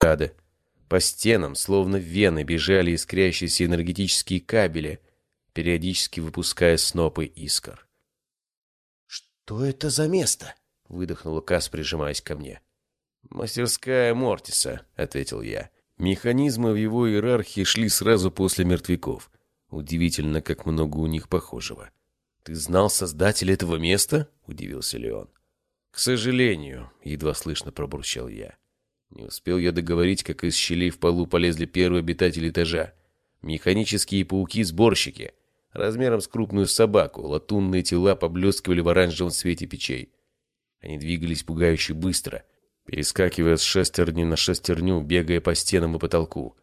Ады. По стенам, словно вены, бежали искрящиеся энергетические кабели, периодически выпуская снопы искр. «Что это за место?» — выдохнул Кас, прижимаясь ко мне. «Мастерская Мортиса», — ответил я. Механизмы в его иерархии шли сразу после мертвяков. Удивительно, как много у них похожего. «Ты знал создателя этого места?» — удивился Леон. «К сожалению», — едва слышно пробурчал я. Не успел я договорить, как из щелей в полу полезли первые обитатели этажа. Механические пауки-сборщики. Размером с крупную собаку, латунные тела поблескивали в оранжевом свете печей. Они двигались пугающе быстро — перескакивая с шестерни на шестерню, бегая по стенам и потолку.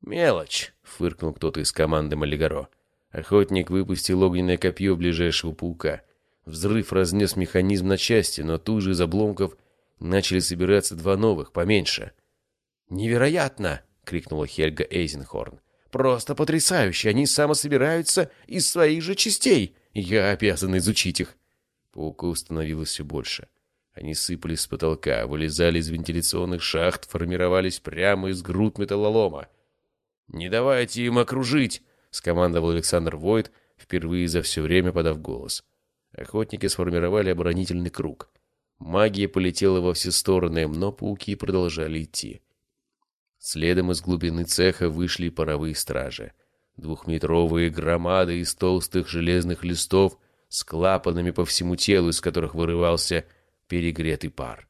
«Мелочь!» — фыркнул кто-то из команды Малигаро. Охотник выпустил огненное копье ближайшего паука. Взрыв разнес механизм на части, но тут же из обломков начали собираться два новых, поменьше. «Невероятно!» — крикнула Хельга Эйзенхорн. «Просто потрясающе! Они самособираются из своих же частей! Я обязан изучить их!» Пауков становилось все больше. Они сыпались с потолка, вылезали из вентиляционных шахт, формировались прямо из груд металлолома. «Не давайте им окружить!» — скомандовал Александр Войт, впервые за все время подав голос. Охотники сформировали оборонительный круг. Магия полетела во все стороны, но пауки продолжали идти. Следом из глубины цеха вышли паровые стражи. Двухметровые громады из толстых железных листов с клапанами по всему телу, из которых вырывался перегретый пар.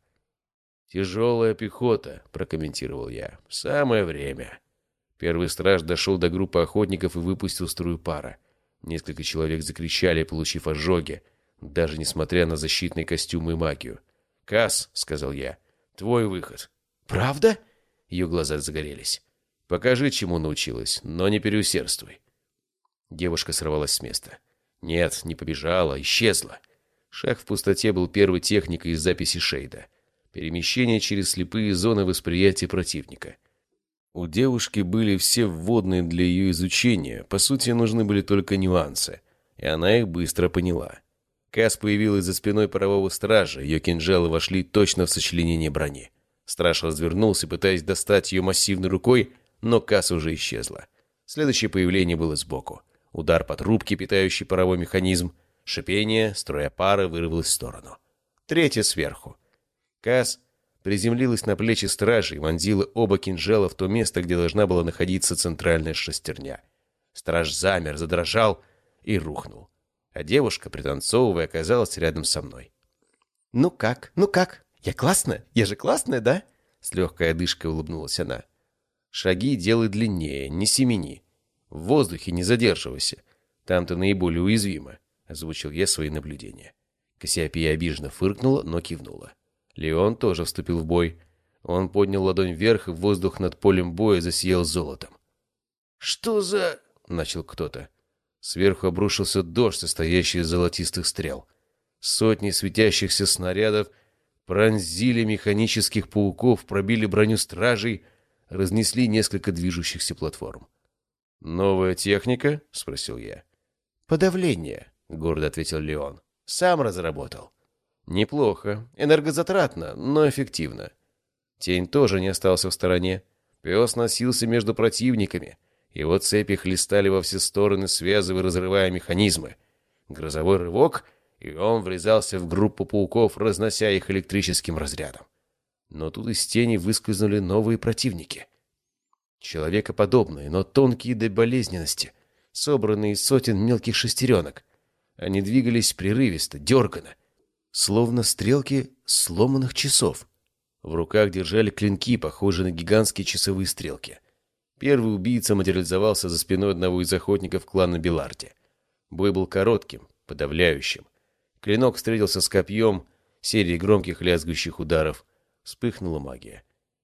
«Тяжелая пехота», — прокомментировал я. «Самое время». Первый страж дошел до группы охотников и выпустил струю пара. Несколько человек закричали, получив ожоги, даже несмотря на защитные костюмы и магию. «Касс», — сказал я, — «твой выход». «Правда?» — ее глаза загорелись. «Покажи, чему научилась, но не переусердствуй». Девушка сорвалась с места. Нет, не побежала, исчезла. Шаг в пустоте был первой техникой из записи Шейда. Перемещение через слепые зоны восприятия противника. У девушки были все вводные для ее изучения, по сути, нужны были только нюансы, и она их быстро поняла. Кас появилась за спиной парового стража, ее кинжалы вошли точно в сочленение брони. Страж развернулся, пытаясь достать ее массивной рукой, но Кас уже исчезла. Следующее появление было сбоку. Удар по трубке, питающий паровой механизм — Шипение, струя пара вырвалась в сторону. Третья сверху. Касс приземлилась на плечи стражи и вонзила оба кинжала в то место, где должна была находиться центральная шестерня. Страж замер, задрожал и рухнул. А девушка, пританцовывая, оказалась рядом со мной. «Ну как? Ну как? Я классная? Я же классная, да?» С легкой одышкой улыбнулась она. «Шаги делай длиннее, не семени. В воздухе не задерживайся. Там ты наиболее уязвима. — озвучил я свои наблюдения. Кассиопия обиженно фыркнула, но кивнула. Леон тоже вступил в бой. Он поднял ладонь вверх, и воздух над полем боя засиял золотом. «Что за...» — начал кто-то. Сверху обрушился дождь, состоящий из золотистых стрел. Сотни светящихся снарядов пронзили механических пауков, пробили броню стражей, разнесли несколько движущихся платформ. «Новая техника?» — спросил я. «Подавление», — гордо ответил Леон. «Сам разработал». «Неплохо. Энергозатратно, но эффективно». Тень тоже не остался в стороне. Пес носился между противниками. Его цепи хлестали во все стороны, связывая разрывая механизмы. Грозовой рывок, и он врезался в группу пауков, разнося их электрическим разрядом. Но тут из тени выскользнули новые противники. Человекоподобные, но тонкие до болезненности, собранные из сотен мелких шестеренок. Они двигались прерывисто, дерганно, словно стрелки сломанных часов. В руках держали клинки, похожие на гигантские часовые стрелки. Первый убийца материализовался за спиной одного из охотников клана Беларди. Бой был коротким, подавляющим. Клинок встретился с копьем, серией громких лязгающих ударов. Вспыхнула магия.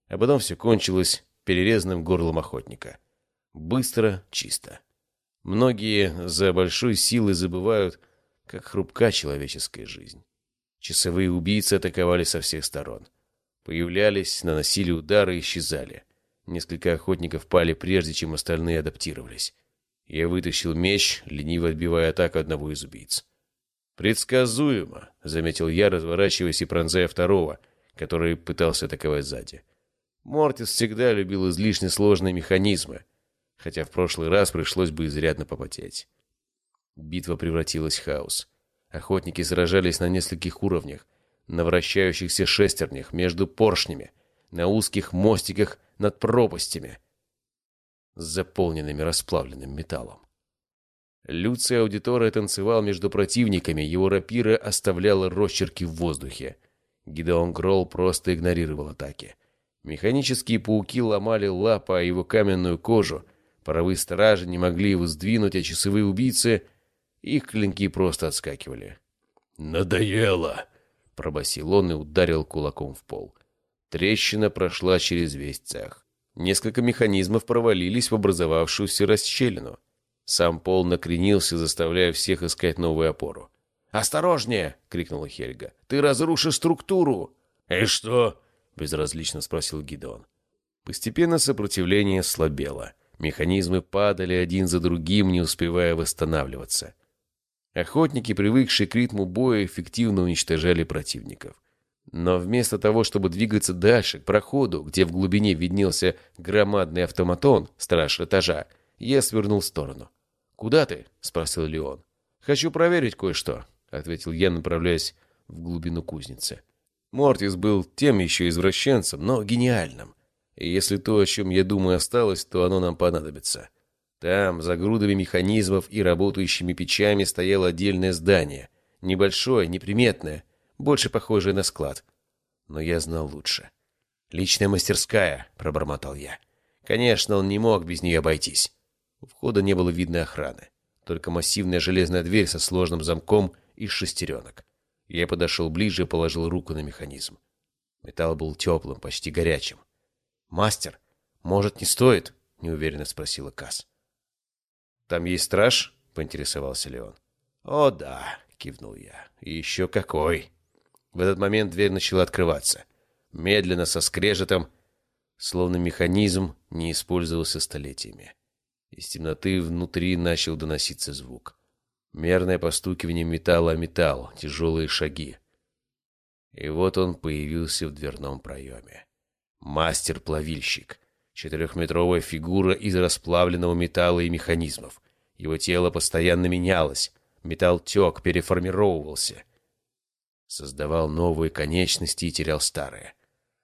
А потом все кончилось перерезанным горлом охотника. Быстро, чисто. Многие за большой силой забывают, как хрупка человеческая жизнь. Часовые убийцы атаковали со всех сторон. Появлялись, наносили удары и исчезали. Несколько охотников пали прежде, чем остальные адаптировались. Я вытащил меч, лениво отбивая атаку одного из убийц. «Предсказуемо», — заметил я, разворачиваясь и пронзая второго, который пытался атаковать сзади. Мортис всегда любил излишне сложные механизмы, хотя в прошлый раз пришлось бы изрядно попотеть. Битва превратилась в хаос. Охотники сражались на нескольких уровнях, на вращающихся шестернях, между поршнями, на узких мостиках над пропастями, заполненными расплавленным металлом. Люций Аудитория танцевал между противниками, его рапира оставляла росчерки в воздухе. Гидеон Гролл просто игнорировал атаки. Механические пауки ломали лапы о его каменную кожу, паровые стражи не могли его сдвинуть, а часовые убийцы их клинки просто отскакивали. «Надоело!» — пробасил он и ударил кулаком в пол. Трещина прошла через весь цех. Несколько механизмов провалились в образовавшуюся расщелину. Сам пол накренился, заставляя всех искать новую опору. «Осторожнее!» — крикнула Хельга. «Ты разрушишь структуру!» «И что?» — безразлично спросил Гидеон. Постепенно сопротивление слабело. Механизмы падали один за другим, не успевая восстанавливаться. Охотники, привыкшие к ритму боя, эффективно уничтожали противников. Но вместо того, чтобы двигаться дальше, к проходу, где в глубине виднелся громадный автоматон, страж этажа, я свернул в сторону. «Куда ты?» — спросил Леон. «Хочу проверить кое-что», — ответил я, направляясь в глубину кузницы. Мортис был тем еще извращенцем, но гениальным. И если то, о чем я думаю, осталось, то оно нам понадобится. Там, за грудами механизмов и работающими печами, стояло отдельное здание. Небольшое, неприметное, больше похожее на склад. Но я знал лучше. «Личная мастерская», — пробормотал я. Конечно, он не мог без нее обойтись. У входа не было видно охраны. Только массивная железная дверь со сложным замком из шестеренок. Я подошел ближе и положил руку на механизм. Металл был теплым, почти горячим. «Мастер, может, не стоит?» — неуверенно спросила Касс. «Там есть страж?» — поинтересовался Леон. «О, да», — кивнул я. «И еще какой!» В этот момент дверь начала открываться. Медленно, со скрежетом, словно механизм не использовался столетиями. Из темноты внутри начал доноситься звук. Мерное постукивание металла о металл, тяжелые шаги. И вот он появился в дверном проеме. Мастер-плавильщик. Четырехметровая фигура из расплавленного металла и механизмов. Его тело постоянно менялось. Металл тек, переформировывался. Создавал новые конечности и терял старые.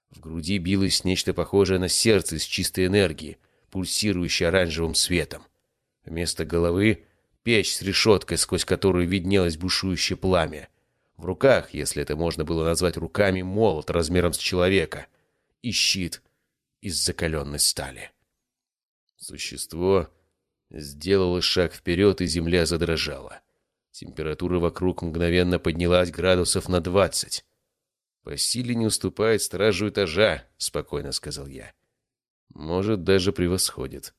В груди билось нечто похожее на сердце из чистой энергии, пульсирующее оранжевым светом. Вместо головы — печь с решеткой, сквозь которую виднелось бушующее пламя. В руках, если это можно было назвать руками, молот размером с человека. И щит из закаленной стали. Существо сделало шаг вперед, и земля задрожала. Температура вокруг мгновенно поднялась градусов на двадцать. «По силе не уступает стражу этажа», — спокойно сказал я. «Может, даже превосходит».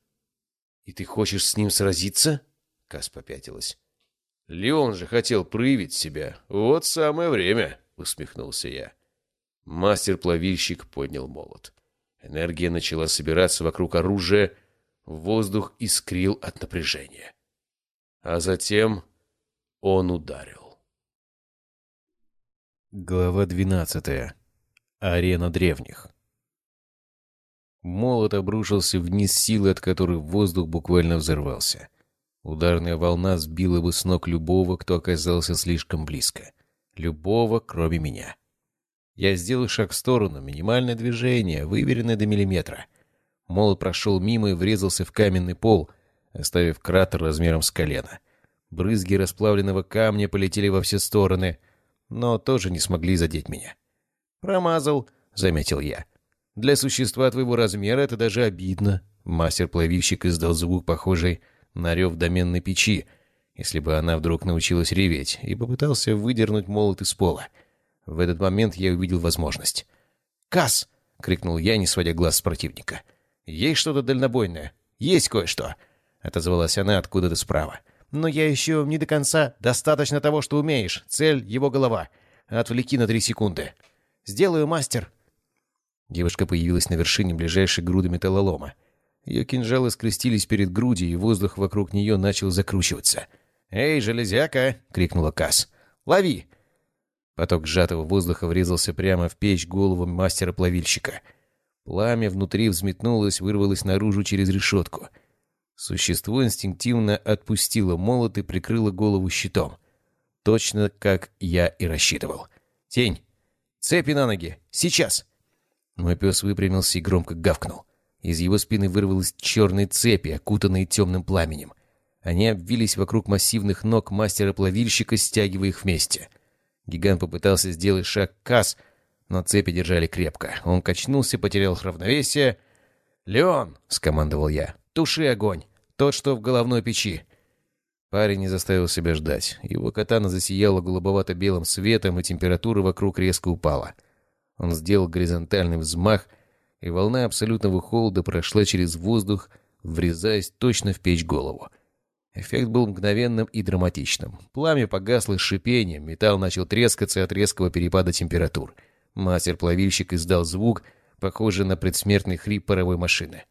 «И ты хочешь с ним сразиться?» — Кас попятилась. «Леон же хотел проявить себя. Вот самое время», — усмехнулся я. Мастер-плавильщик поднял молот. Энергия начала собираться вокруг оружия, воздух искрил от напряжения. А затем он ударил. Глава двенадцатая. Арена древних. Молот обрушился вниз силы, от которой воздух буквально взорвался. Ударная волна сбила бы с ног любого, кто оказался слишком близко. Любого, кроме меня. Я сделал шаг в сторону, минимальное движение, выверенное до миллиметра. Молот прошел мимо и врезался в каменный пол, оставив кратер размером с колено. Брызги расплавленного камня полетели во все стороны, но тоже не смогли задеть меня. «Промазал», — заметил я. «Для существа твоего размера это даже обидно». Мастер-плавильщик издал звук, похожий на рев доменной печи, если бы она вдруг научилась реветь, и попытался выдернуть молот из пола. В этот момент я увидел возможность. «Касс!» — крикнул я, не сводя глаз с противника. «Есть что-то дальнобойное?» «Есть кое-что!» — отозвалась она откуда-то справа. «Но я еще не до конца. Достаточно того, что умеешь. Цель — его голова. Отвлеки на три секунды». «Сделаю, мастер!» Девушка появилась на вершине ближайшей груды металлолома. Ее кинжалы скрестились перед грудью, и воздух вокруг нее начал закручиваться. «Эй, железяка!» — крикнула Касс. «Лови!» Поток сжатого воздуха врезался прямо в печь голову мастера-плавильщика. Пламя внутри взметнулось, вырвалось наружу через решетку. Существо инстинктивно отпустило молот и прикрыло голову щитом. Точно как я и рассчитывал. «Тень! Цепи на ноги! Сейчас!» Мой пес выпрямился и громко гавкнул. Из его спины вырвалась черные цепи, окутанные темным пламенем. Они обвились вокруг массивных ног мастера-плавильщика, стягивая их вместе. Гигант попытался сделать шаг касс, но цепи держали крепко. Он качнулся, потерял равновесие. «Леон!» — скомандовал я. «Туши огонь! Тот, что в головной печи!» Парень не заставил себя ждать. Его катана засияла голубовато-белым светом, и температура вокруг резко упала. Он сделал горизонтальный взмах, и волна абсолютного холода прошла через воздух, врезаясь точно в печь голову. Эффект был мгновенным и драматичным. Пламя погасло с шипением, металл начал трескаться от резкого перепада температур. Мастер-плавильщик издал звук, похожий на предсмертный хрип паровой машины.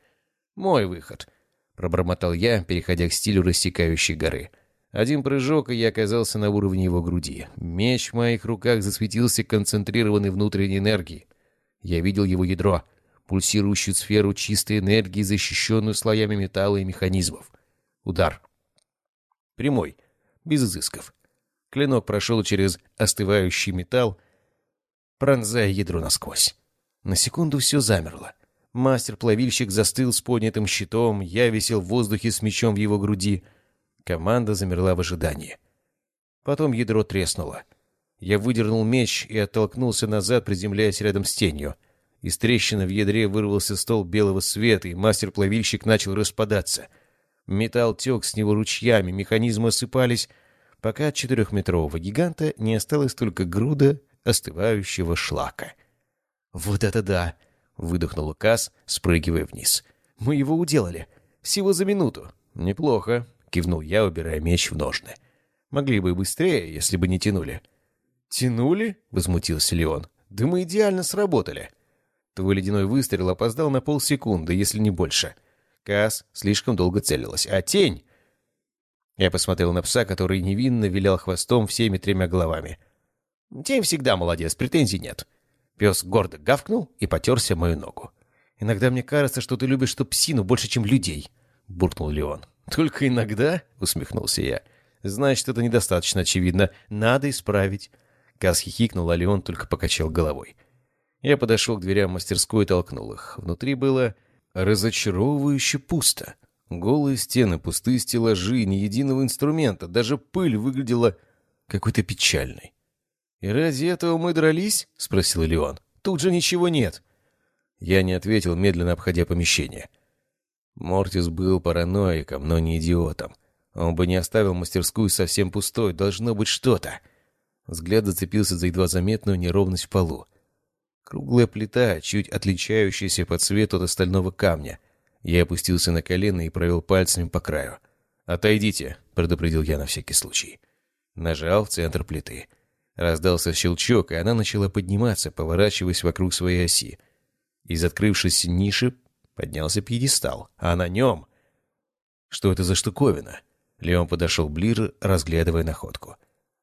«Мой выход», — пробормотал я, переходя к стилю рассекающей горы. Один прыжок, и я оказался на уровне его груди. Меч в моих руках засветился концентрированной внутренней энергией. Я видел его ядро, пульсирующую сферу чистой энергии, защищенную слоями металла и механизмов. Удар. Прямой, без изысков. Клинок прошел через остывающий металл, пронзая ядро насквозь. На секунду все замерло. Мастер-плавильщик застыл с поднятым щитом, я висел в воздухе с мечом в его груди. Команда замерла в ожидании. Потом ядро треснуло. Я выдернул меч и оттолкнулся назад, приземляясь рядом с тенью. Из трещины в ядре вырвался стол белого света, и мастер-плавильщик начал распадаться — Металл тек с него ручьями, механизмы осыпались, пока от четырехметрового гиганта не осталось только груда остывающего шлака. «Вот это да!» — выдохнул Касс, спрыгивая вниз. «Мы его уделали. Всего за минуту». «Неплохо», — кивнул я, убирая меч в ножны. «Могли бы быстрее, если бы не тянули». «Тянули?» — возмутился Леон. «Да мы идеально сработали». Твой ледяной выстрел опоздал на полсекунды, если не больше. — Кас слишком долго целилась. А тень... Я посмотрел на пса, который невинно вилял хвостом всеми тремя головами. Тень всегда молодец, претензий нет. Пес гордо гавкнул и потерся мою ногу. «Иногда мне кажется, что ты любишь что псину больше, чем людей», — буркнул Леон. «Только иногда?» — усмехнулся я. «Значит, это недостаточно очевидно. Надо исправить». Кас хихикнул, а Леон только покачал головой. Я подошел к дверям мастерской и толкнул их. Внутри было Разочаровывающе пусто. Голые стены, пустые стеллажи, ни единого инструмента, даже пыль выглядела какой-то печальной. «И ради этого мы дрались?» — спросил Леон. «Тут же ничего нет». Я не ответил, медленно обходя помещение. Мортис был параноиком, но не идиотом. Он бы не оставил мастерскую совсем пустой, должно быть что-то. Взгляд зацепился за едва заметную неровность в полу. Круглая плита, чуть отличающаяся по цвету от остального камня. Я опустился на колено и провел пальцами по краю. «Отойдите», — предупредил я на всякий случай. Нажал в центр плиты. Раздался щелчок, и она начала подниматься, поворачиваясь вокруг своей оси. Из открывшейся ниши поднялся пьедестал, а на нем... Что это за штуковина? Леон подошел ближе, разглядывая находку.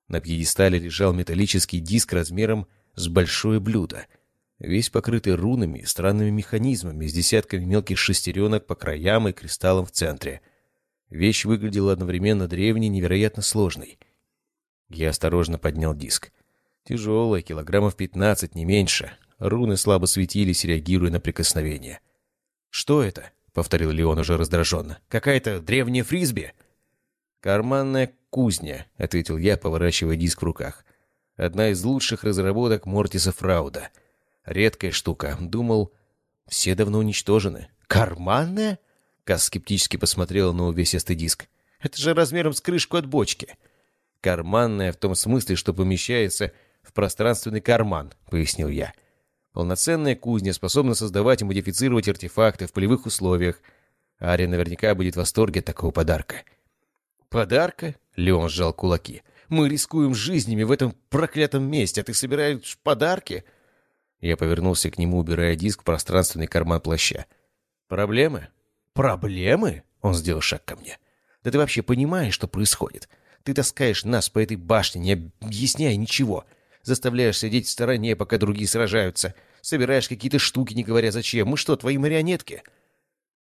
На пьедестале лежал металлический диск размером с большое блюдо — весь покрытый рунами и странными механизмами с десятками мелких шестеренок по краям и кристаллом в центре. Вещь выглядела одновременно древней и невероятно сложной. Я осторожно поднял диск. Тяжелая, килограммов пятнадцать, не меньше. Руны слабо светились, реагируя на прикосновение. «Что это?» — повторил Леон уже раздраженно. «Какая-то древняя фрисби?» «Карманная кузня», — ответил я, поворачивая диск в руках. «Одна из лучших разработок Мортиса Фрауда — Редкая штука. Думал, все давно уничтожены. Карманная? Кас скептически посмотрела на увесистый диск. Это же размером с крышку от бочки. Карманная в том смысле, что помещается в пространственный карман, пояснил я. Полноценная кузня способна создавать и модифицировать артефакты в полевых условиях. Ария наверняка будет в восторге от такого подарка. «Подарка?» — Леон сжал кулаки. «Мы рискуем жизнями в этом проклятом месте, а ты собираешь подарки?» Я повернулся к нему, убирая диск в пространственный карман плаща. «Проблемы?» «Проблемы?» Он сделал шаг ко мне. «Да ты вообще понимаешь, что происходит? Ты таскаешь нас по этой башне, не объясняя ничего. Заставляешь сидеть в стороне, пока другие сражаются. Собираешь какие-то штуки, не говоря зачем. Мы что, твои марионетки?»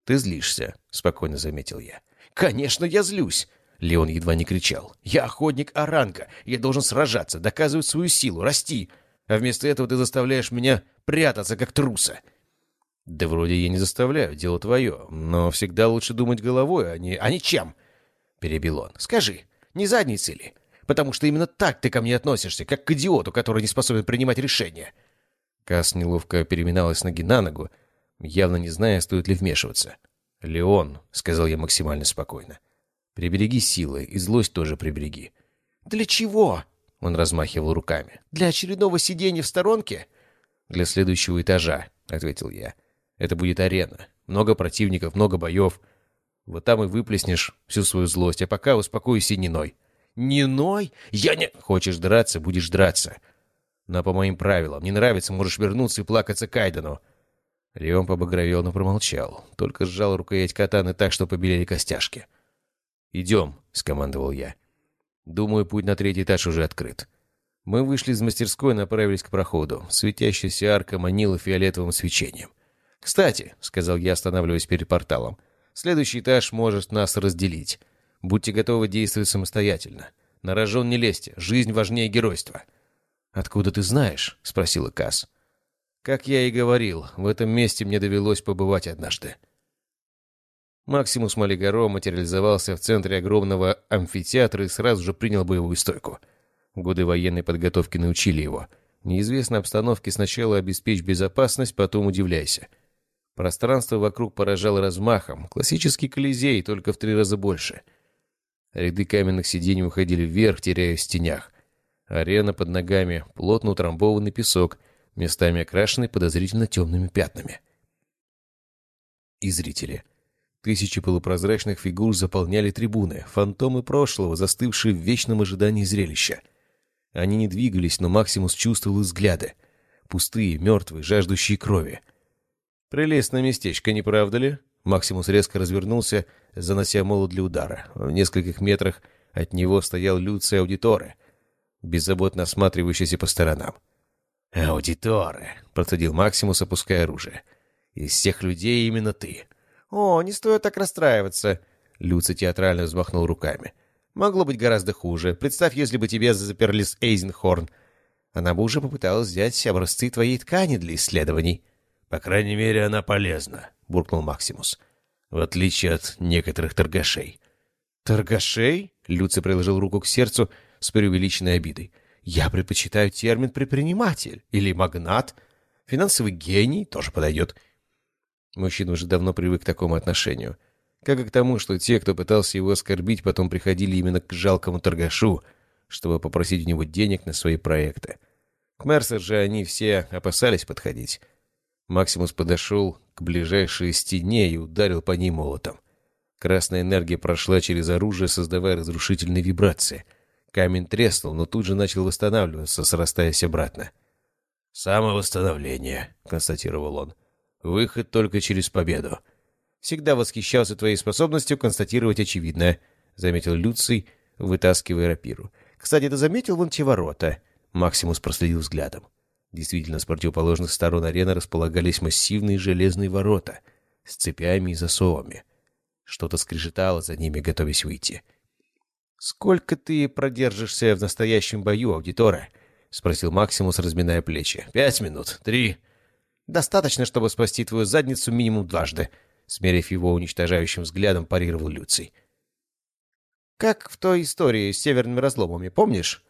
«Ты злишься», — спокойно заметил я. «Конечно, я злюсь!» Леон едва не кричал. «Я охотник Аранга. Я должен сражаться, доказывать свою силу, расти. А вместо этого ты заставляешь меня прятаться, как труса». «Да вроде я не заставляю, дело твое. Но всегда лучше думать головой, а не... а не чем?» Перебил он. «Скажи, не задницей ли? Потому что именно так ты ко мне относишься, как к идиоту, который не способен принимать решения». Касс неловко переминалась ноги на ногу, явно не зная, стоит ли вмешиваться. «Леон», — сказал я максимально спокойно, — «прибереги силы, и злость тоже прибереги». «Для чего?» — он размахивал руками. «Для очередного сидения в сторонке?» «Для следующего этажа», — ответил я. «Это будет арена. Много противников, много боев. Вот там и выплеснешь всю свою злость, а пока успокойся Ниной». «Ниной? Я не...» «Хочешь драться, будешь драться. Но по моим правилам, не нравится, можешь вернуться и плакаться Кайдену. Леон побагровел, но промолчал. Только сжал рукоять катаны так, что побелели костяшки. «Идем», — скомандовал я. «Думаю, путь на третий этаж уже открыт». Мы вышли из мастерской и направились к проходу. Светящаяся арка манила фиолетовым свечением. «Кстати», — сказал я, останавливаясь перед порталом, — «следующий этаж может нас разделить. Будьте готовы действовать самостоятельно. На рожон не лезьте, жизнь важнее геройства». «Откуда ты знаешь?» — спросила Касс. Как я и говорил, в этом месте мне довелось побывать однажды. Максимус Малигаро материализовался в центре огромного амфитеатра и сразу же принял боевую стойку. Годы военной подготовки научили его. Неизвестной обстановке сначала обеспечь безопасность, потом удивляйся. Пространство вокруг поражало размахом. Классический колизей, только в три раза больше. Ряды каменных сидений уходили вверх, теряясь в тенях. Арена под ногами, плотно утрамбованный песок, местами окрашенный подозрительно темными пятнами. И зрители. Тысячи полупрозрачных фигур заполняли трибуны, фантомы прошлого, застывшие в вечном ожидании зрелища. Они не двигались, но Максимус чувствовал взгляды. Пустые, мертвые, жаждущие крови. «Прелестное местечко, не правда ли?» Максимус резко развернулся, занося молот для удара. В нескольких метрах от него стоял Люций Аудиторе, беззаботно осматривающийся по сторонам. «Аудиторы», — процедил Максимус, опуская оружие. «Из всех людей именно ты». «О, не стоит так расстраиваться», — Люци театрально взмахнул руками. «Могло быть гораздо хуже. Представь, если бы тебе заперли с Эйзенхорн. Она бы уже попыталась взять образцы твоей ткани для исследований». «По крайней мере, она полезна», — буркнул Максимус. «В отличие от некоторых торгашей». «Торгашей?» — Люци приложил руку к сердцу с преувеличенной обидой. Я предпочитаю термин «предприниматель» или «магнат». Финансовый гений тоже подойдет. Мужчина уже давно привык к такому отношению. Как и к тому, что те, кто пытался его оскорбить, потом приходили именно к жалкому торгашу, чтобы попросить у него денег на свои проекты. К Мерсер же они все опасались подходить. Максимус подошел к ближайшей стене и ударил по ней молотом. Красная энергия прошла через оружие, создавая разрушительные вибрации — Камень треснул, но тут же начал восстанавливаться, срастаясь обратно. «Самовосстановление», — констатировал он. «Выход только через победу». «Всегда восхищался твоей способностью констатировать очевидное», — заметил Люций, вытаскивая рапиру. «Кстати, ты заметил вон те ворота?» Максимус проследил взглядом. Действительно, с противоположных сторон арены располагались массивные железные ворота с цепями и засовами. Что-то скрежетало за ними, готовясь выйти. «Сколько ты продержишься в настоящем бою, аудитора?» — спросил Максимус, разминая плечи. «Пять минут. Три». «Достаточно, чтобы спасти твою задницу минимум дважды», — смерив его уничтожающим взглядом, парировал Люций. «Как в той истории с северными разломами, помнишь?»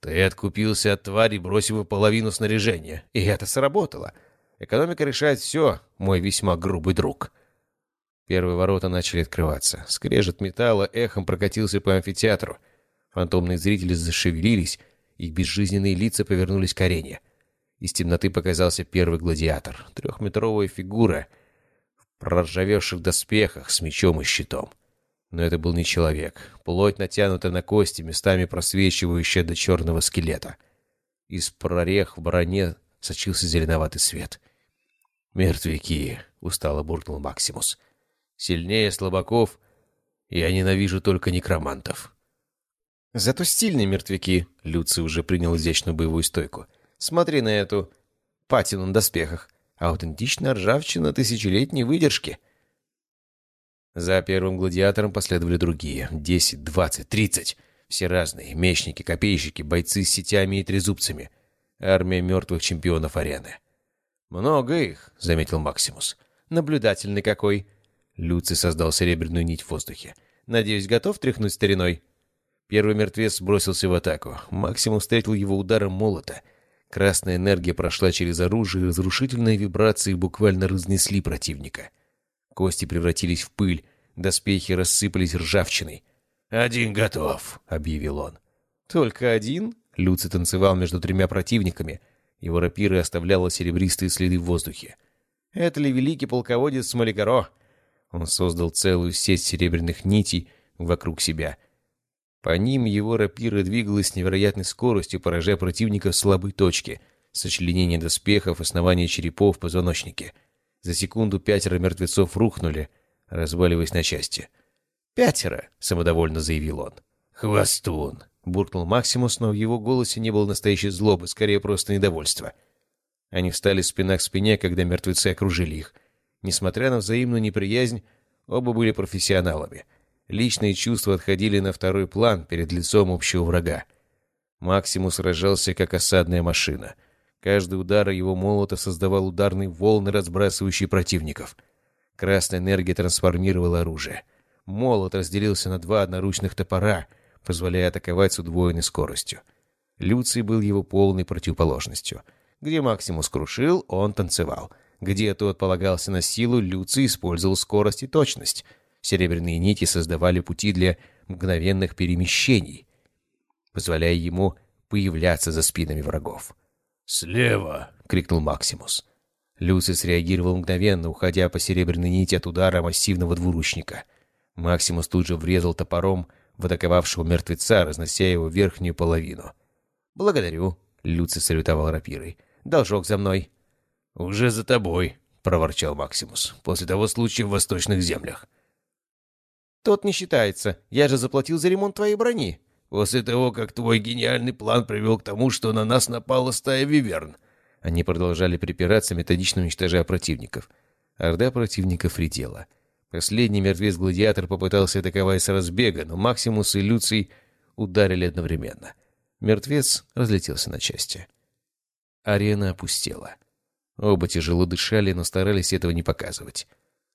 «Ты откупился от твари, бросив половину снаряжения. И это сработало. Экономика решает все, мой весьма грубый друг». Первые ворота начали открываться. Скрежет металла эхом прокатился по амфитеатру. Фантомные зрители зашевелились, их безжизненные лица повернулись к арене. Из темноты показался первый гладиатор. Трехметровая фигура в проржавевших доспехах с мечом и щитом. Но это был не человек. Плоть натянута на кости, местами просвечивающая до черного скелета. Из прорех в броне сочился зеленоватый свет. «Мертвяки!» — устало буркнул Максимус. — Сильнее слабаков я ненавижу только некромантов. Зато стильные мертвяки. Люци уже принял изящную боевую стойку. Смотри на эту. патину на доспехах, аутентичная ржавчина тысячелетней выдержки. За первым гладиатором последовали другие. Десять, двадцать, тридцать. Все разные. Мечники, копейщики, бойцы с сетями и трезубцами. Армия мертвых чемпионов арены. «Много их», — заметил Максимус. «Наблюдательный какой». Люций создал серебряную нить в воздухе. «Надеюсь, готов тряхнуть стариной?» Первый мертвец бросился в атаку. Максимум встретил его ударом молота. Красная энергия прошла через оружие, и разрушительные вибрации буквально разнесли противника. Кости превратились в пыль, доспехи рассыпались ржавчиной. «Один готов», — объявил он. «Только один?» — Люци танцевал между тремя противниками. Его рапира оставляла серебристые следы в воздухе. «Это ли великий полководец Смоликаро?» Он создал целую сеть серебряных нитей вокруг себя — по ним его рапира двигалась с невероятной скоростью, поражая противника в слабой точке, сочленение доспехов, основание черепов, позвоночники. За секунду пятеро мертвецов рухнули, разваливаясь на части. «Пятеро!» — самодовольно заявил он. «Хвостун!» — буркнул Максимус, но в его голосе не было настоящей злобы, скорее просто недовольства. Они встали спина к спине, когда мертвецы окружили их. Несмотря на взаимную неприязнь, оба были профессионалами — Личные чувства отходили на второй план перед лицом общего врага. Максимус сражался как осадная машина. Каждый удар его молота создавал ударные волны, разбрасывающие противников. Красная энергия трансформировала оружие. Молот разделился на два одноручных топора, позволяя атаковать с удвоенной скоростью. Люций был его полной противоположностью. Где Максимус крушил, он танцевал. Где тот полагался на силу, Люций использовал скорость и точность — Серебряные нити создавали пути для мгновенных перемещений, позволяя ему появляться за спинами врагов. «Слева!» — крикнул Максимус. Люций среагировал мгновенно, уходя по серебряной нити от удара массивного двуручника. Максимус тут же врезал топором в атаковавшего мертвеца, разнося его верхнюю половину. «Благодарю», — Люций салютовал рапирой. «Должок за мной». «Уже за тобой», — проворчал Максимус, — «после того случая в восточных землях». «Тот не считается. Я же заплатил за ремонт твоей брони». «После того, как твой гениальный план привел к тому, что на нас напала стая виверн». Они продолжали припираться, методично уничтожая противников. Орда противников редела. Последний мертвец-гладиатор попытался атаковать с разбега, но Максимус и Люций ударили одновременно. Мертвец разлетелся на части. Арена опустела. Оба тяжело дышали, но старались этого не показывать.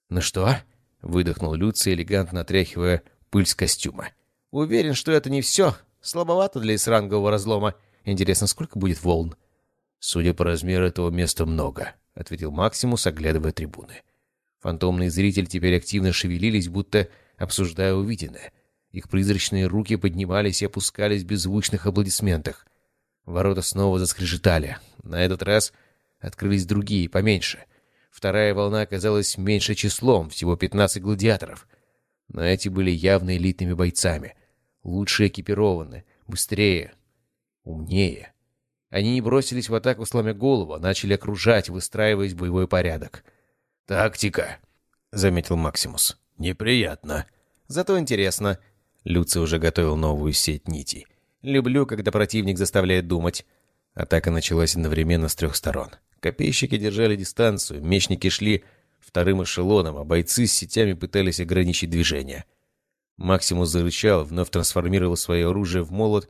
«Ну что?» Выдохнул Люций, элегантно отряхивая пыль с костюма. «Уверен, что это не все. Слабовато для исрангового разлома. Интересно, сколько будет волн?» «Судя по размеру этого места, много», — ответил Максимус, оглядывая трибуны. Фантомные зрители теперь активно шевелились, будто обсуждая увиденное. Их призрачные руки поднимались и опускались в беззвучных аплодисментах. Ворота снова заскрежетали. На этот раз открылись другие, поменьше — Вторая волна оказалась меньше числом, всего 15 гладиаторов. Но эти были явно элитными бойцами. Лучше экипированы, быстрее, умнее. Они не бросились в атаку, сломя голову, а начали окружать, выстраиваясь в боевой порядок. «Тактика», — заметил Максимус. «Неприятно». «Зато интересно». Люци уже готовил новую сеть нитей. «Люблю, когда противник заставляет думать». Атака началась одновременно с трех сторон. Копейщики держали дистанцию, мечники шли вторым эшелоном, а бойцы с сетями пытались ограничить движение. Максимус зарычал, вновь трансформировал свое оружие в молот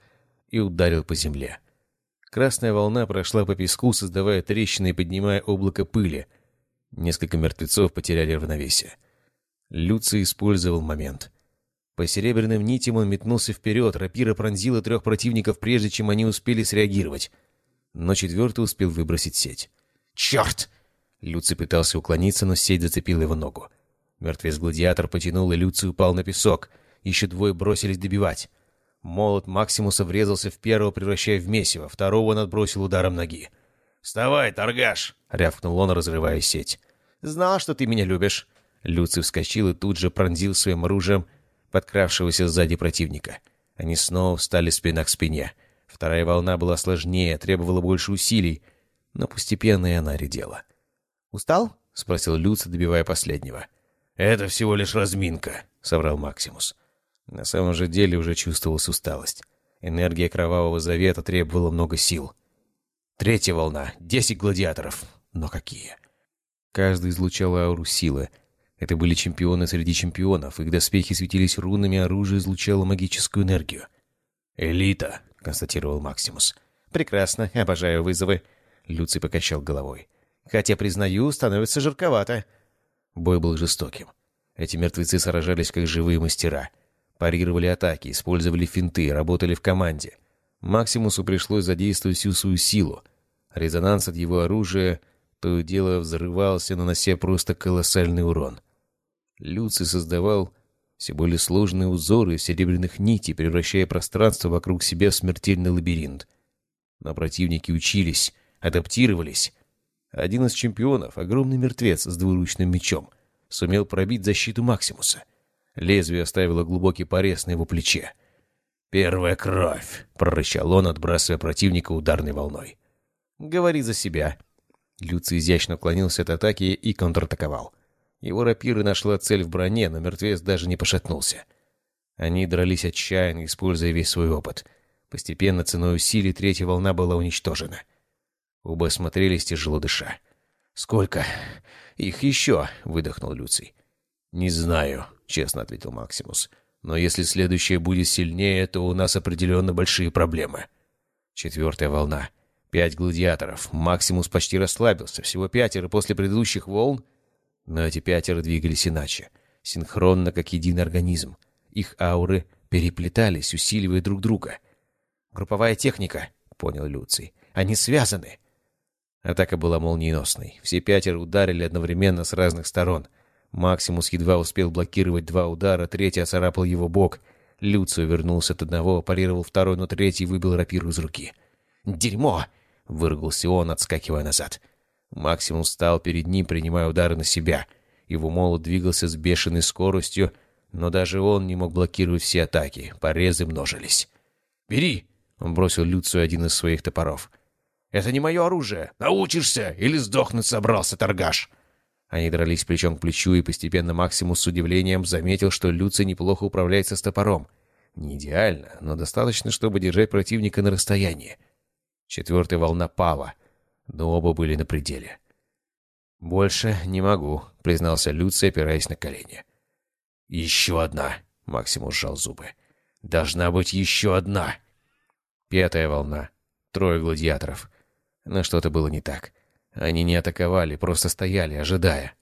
и ударил по земле. Красная волна прошла по песку, создавая трещины и поднимая облако пыли. Несколько мертвецов потеряли равновесие. Люций использовал момент. По серебряным нитям он метнулся вперед, рапира пронзила трех противников, прежде чем они успели среагировать. Но четвертый успел выбросить сеть. «Черт!» Люций пытался уклониться, но сеть зацепила его ногу. Мертвец-гладиатор потянул, и Люций упал на песок. Еще двое бросились добивать. Молот Максимуса врезался в первого, превращая в месиво. Второго он отбросил ударом ноги. «Вставай, торгаш!» — рявкнул он, разрывая сеть. «Знал, что ты меня любишь!» Люций вскочил и тут же пронзил своим оружием подкравшегося сзади противника. Они снова встали спина к спине. Вторая волна была сложнее, требовала больше усилий — но постепенно и она редела. «Устал?» — спросил Люц, добивая последнего. «Это всего лишь разминка», — соврал Максимус. На самом же деле уже чувствовалась усталость. Энергия Кровавого Завета требовала много сил. Третья волна. Десять гладиаторов. Но какие? Каждый излучал ауру силы. Это были чемпионы среди чемпионов. Их доспехи светились рунами, оружие излучало магическую энергию. «Элита», — констатировал Максимус. «Прекрасно. Обожаю вызовы». Люций покачал головой. «Хотя, признаю, становится жарковато». Бой был жестоким. Эти мертвецы сражались как живые мастера. Парировали атаки, использовали финты, работали в команде. Максимусу пришлось задействовать всю свою силу. Резонанс от его оружия то и дело взрывался, нанося просто колоссальный урон. Люций создавал все более сложные узоры серебряных нитей, превращая пространство вокруг себя в смертельный лабиринт. Но противники учились, адаптировались. Один из чемпионов, огромный мертвец с двуручным мечом, сумел пробить защиту Максимуса. Лезвие оставило глубокий порез на его плече. «Первая кровь!» — прорычал он, отбрасывая противника ударной волной. «Говори за себя». Люций изящно уклонился от атаки и контратаковал. Его рапира нашла цель в броне, но мертвец даже не пошатнулся. Они дрались отчаянно, используя весь свой опыт. Постепенно ценой усилий третья волна была уничтожена. Оба смотрелись тяжело дыша. «Сколько? Их еще?» — выдохнул Люций. «Не знаю», — честно ответил Максимус. Но если следующее будет сильнее, то у нас определенно большие проблемы. Четвертая волна. Пять гладиаторов. Максимус почти расслабился. Всего пятеро после предыдущих волн. Но эти пятеро двигались иначе. Синхронно, как единый организм. Их ауры переплетались, усиливая друг друга. «Групповая техника», — понял Люций. «Они связаны». Атака была молниеносной. Все пятеро ударили одновременно с разных сторон — Максимус едва успел блокировать два удара, третий оцарапал его бок. Люцио вернулся от одного, парировал второй, но третий выбил рапиру из руки. «Дерьмо!» — выругался он, отскакивая назад. Максимус встал перед ним, принимая удары на себя. Его молот двигался с бешеной скоростью, но даже он не мог блокировать все атаки. Порезы множились. «Бери!» — он бросил Люцию один из своих топоров. «Это не мое оружие! Научишься! Или сдохнуть собрался, торгаш!» Они дрались плечом к плечу, и постепенно Максимус с удивлением заметил, что Люций неплохо управляется с топором. Не идеально, но достаточно, чтобы держать противника на расстоянии. Четвертая волна пала, но оба были на пределе. «Больше не могу», — признался Люций, опираясь на колени. «Еще одна», — Максимус сжал зубы. «Должна быть еще одна». Пятая волна. Трое гладиаторов. Но что-то было не так. Они не атаковали, просто стояли, ожидая.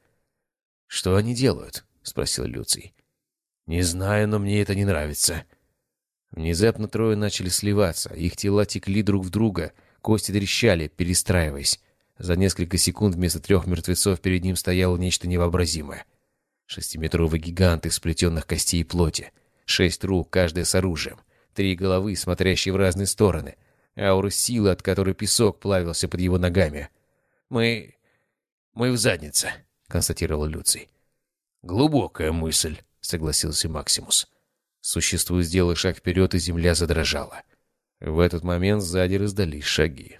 «Что они делают?» — спросил Люций. «Не знаю, но мне это не нравится». Внезапно трое начали сливаться, их тела текли друг в друга, кости трещали, перестраиваясь. За несколько секунд вместо трех мертвецов перед ним стояло нечто невообразимое. Шестиметровый гигант из сплетенных костей и плоти. Шесть рук, каждая с оружием. Три головы, смотрящие в разные стороны. Аура силы, от которой песок плавился под его ногами — «Мы... мы в заднице», — констатировал Люций. «Глубокая мысль», — согласился Максимус. Существо сделало шаг вперед, и земля задрожала. В этот момент сзади раздались шаги.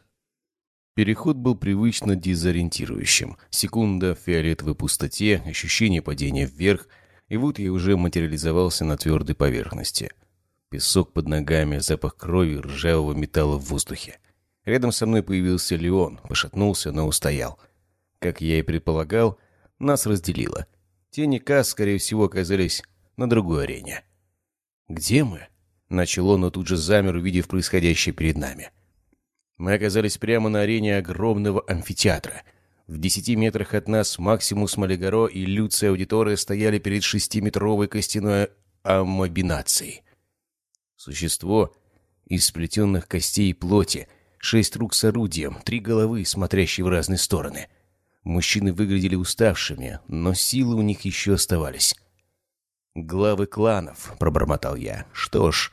Переход был привычно дезориентирующим. Секунда в фиолетовой пустоте, ощущение падения вверх, и вот я уже материализовался на твердой поверхности. Песок под ногами, запах крови, ржавого металла в воздухе. Рядом со мной появился Леон, пошатнулся, но устоял. Как я и предполагал, нас разделило. Тени Кас, скорее всего, оказались на другой арене. «Где мы?» — начал он, но тут же замер, увидев происходящее перед нами. Мы оказались прямо на арене огромного амфитеатра. В десяти метрах от нас Максимус Малигаро и Люция Аудитория стояли перед шестиметровой костяной аммобинацией. Существо из сплетенных костей и плоти — Шесть рук с орудием, три головы, смотрящие в разные стороны. Мужчины выглядели уставшими, но силы у них еще оставались. «Главы кланов», — пробормотал я. «Что ж,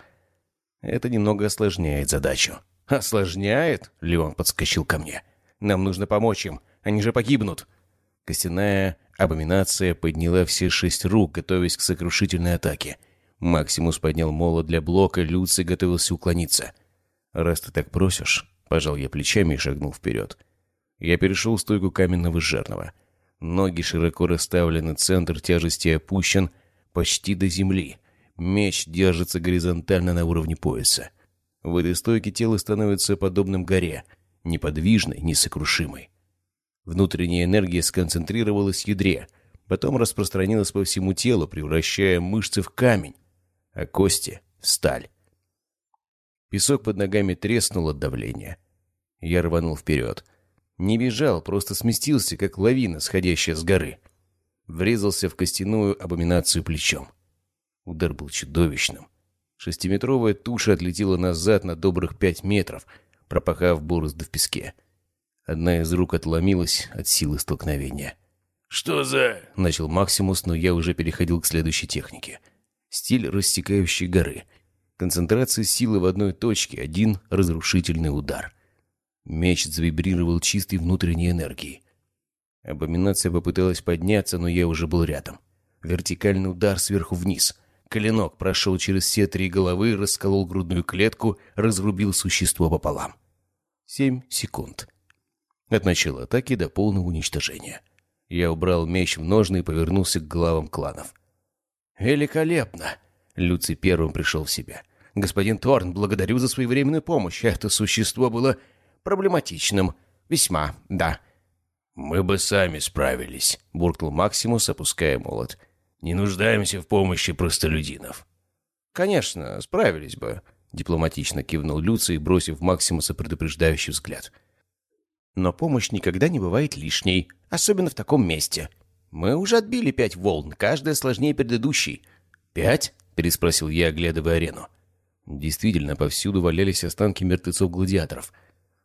это немного осложняет задачу». «Осложняет?» — Леон подскочил ко мне. «Нам нужно помочь им, они же погибнут». Костяная абоминация подняла все шесть рук, готовясь к сокрушительной атаке. Максимус поднял молот для блока, Люций готовился уклониться. «Раз ты так просишь, Пожал я плечами и шагнул вперед. Я перешел стойку каменного жернова. Ноги широко расставлены, центр тяжести опущен почти до земли. Меч держится горизонтально на уровне пояса. В этой стойке тело становится подобным горе. неподвижной, несокрушимой. Внутренняя энергия сконцентрировалась в ядре, потом распространилась по всему телу, превращая мышцы в камень, а кости — в сталь. Песок под ногами треснул от давления. Я рванул вперед. Не бежал, просто сместился, как лавина, сходящая с горы. Врезался в костяную абоминацию плечом. Удар был чудовищным. Шестиметровая туша отлетела назад на добрых пять метров, пропахав борозды в песке. Одна из рук отломилась от силы столкновения. «Что за...» — начал Максимус, но я уже переходил к следующей технике. Стиль рассекающей горы. Концентрация силы в одной точке, один разрушительный удар. Меч завибрировал чистой внутренней энергией. Абоминация попыталась подняться, но я уже был рядом. Вертикальный удар сверху вниз. Клинок прошел через все три головы, расколол грудную клетку, разрубил существо пополам. Семь секунд. От начала атаки до полного уничтожения. Я убрал меч в ножны и повернулся к главам кланов. «Великолепно!» Люций первым пришел в себя. «Господин Торн, благодарю за своевременную помощь. Это существо было проблематичным. Весьма, да». «Мы бы сами справились», — буркнул Максимус, опуская молот. Не нуждаемся в помощи простолюдинов». «Конечно, справились бы», — дипломатично кивнул Люций, бросив Максимуса предупреждающий взгляд. «Но помощь никогда не бывает лишней, особенно в таком месте. Мы уже отбили пять волн, каждая сложнее предыдущей». «Пять?» — переспросил я, оглядывая арену. Действительно, повсюду валялись останки мертвецов-гладиаторов.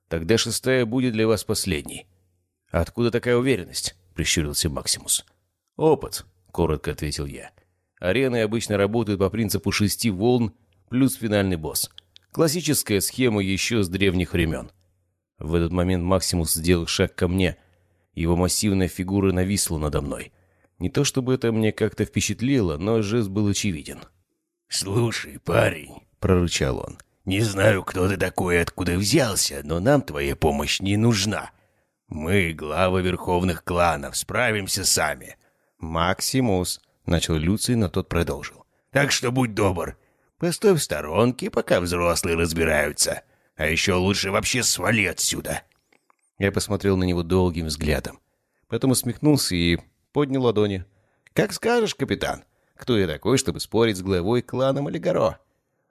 «Тогда шестая будет для вас последней». «Откуда такая уверенность?» — прищурился Максимус. «Опыт», коротко ответил я. Арены обычно работают по принципу шести волн плюс финальный босс. Классическая схема еще с древних времен. В этот момент Максимус сделал шаг ко мне. Его массивная фигура нависла надо мной. Не то чтобы это мне как-то впечатлило, но жест был очевиден. «Слушай, парень», — прорычал он, — «не знаю, кто ты такой и откуда взялся, но нам твоя помощь не нужна. Мы, главы верховных кланов, справимся сами. «Максимус», — начал Люций, но тот продолжил. «Так что будь добр, постой в сторонке, пока взрослые разбираются. А еще лучше вообще свали отсюда». Я посмотрел на него долгим взглядом. Потом усмехнулся и поднял ладони. «Как скажешь, капитан. Кто я такой, чтобы спорить с главой клана Малигаро?»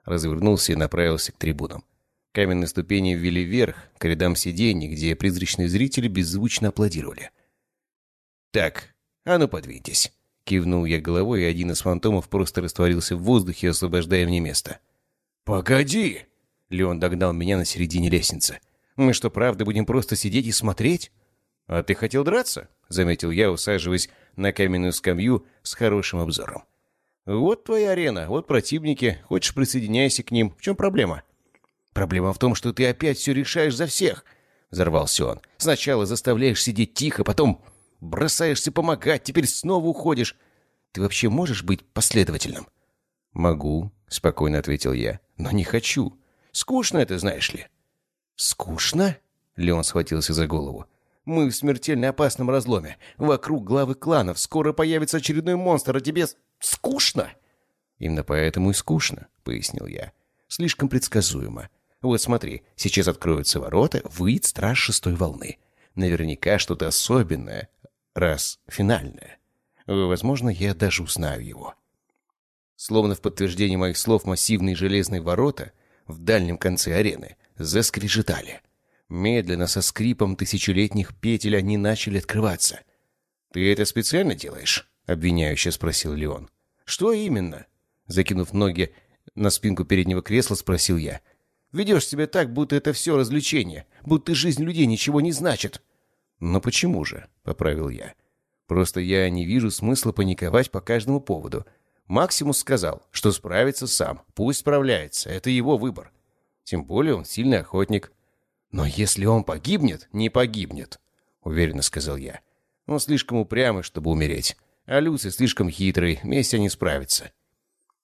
Развернулся и направился к трибунам. Каменные ступени ввели вверх, к рядам сидений, где призрачные зрители беззвучно аплодировали. «Так, «А ну, подвиньтесь!» Кивнул я головой, и один из фантомов просто растворился в воздухе, освобождая мне место. «Погоди!» Леон догнал меня на середине лестницы. «Мы что, правда, будем просто сидеть и смотреть?» «А ты хотел драться?» — заметил я, усаживаясь на каменную скамью с хорошим обзором. «Вот твоя арена, вот противники. Хочешь, присоединяйся к ним. В чем проблема?» «Проблема в том, что ты опять все решаешь за всех!» — взорвался он. «Сначала заставляешь сидеть тихо, потом Бросаешься помогать, теперь снова уходишь. Ты вообще можешь быть последовательным?» «Могу», — спокойно ответил я. «Но не хочу. Скучно это, знаешь ли». «Скучно?» — Леон схватился за голову. «Мы в смертельно опасном разломе. Вокруг главы кланов. Скоро появится очередной монстр, а тебе скучно?» «Именно поэтому и скучно», — пояснил я. «Слишком предсказуемо. Вот смотри, сейчас откроются ворота, выйдет страж шестой волны. Наверняка что-то особенное, раз финальное. Возможно, я даже узнаю его. Словно в подтверждение моих слов массивные железные ворота в дальнем конце арены заскрежетали. Медленно, со скрипом тысячелетних петель, они начали открываться. «Ты это специально делаешь?» — обвиняюще спросил Леон. «Что именно?» Закинув ноги на спинку переднего кресла, спросил я. «Ведешь себя так, будто это все развлечение, будто жизнь людей ничего не значит». «Но почему же?» — поправил я. «Просто я не вижу смысла паниковать по каждому поводу. Максимус сказал, что справится сам. Пусть справляется, это его выбор. Тем более он сильный охотник. Но если он погибнет, не погибнет», — уверенно сказал я. «Он слишком упрямый, чтобы умереть. А Люций слишком хитрый, вместе они справятся».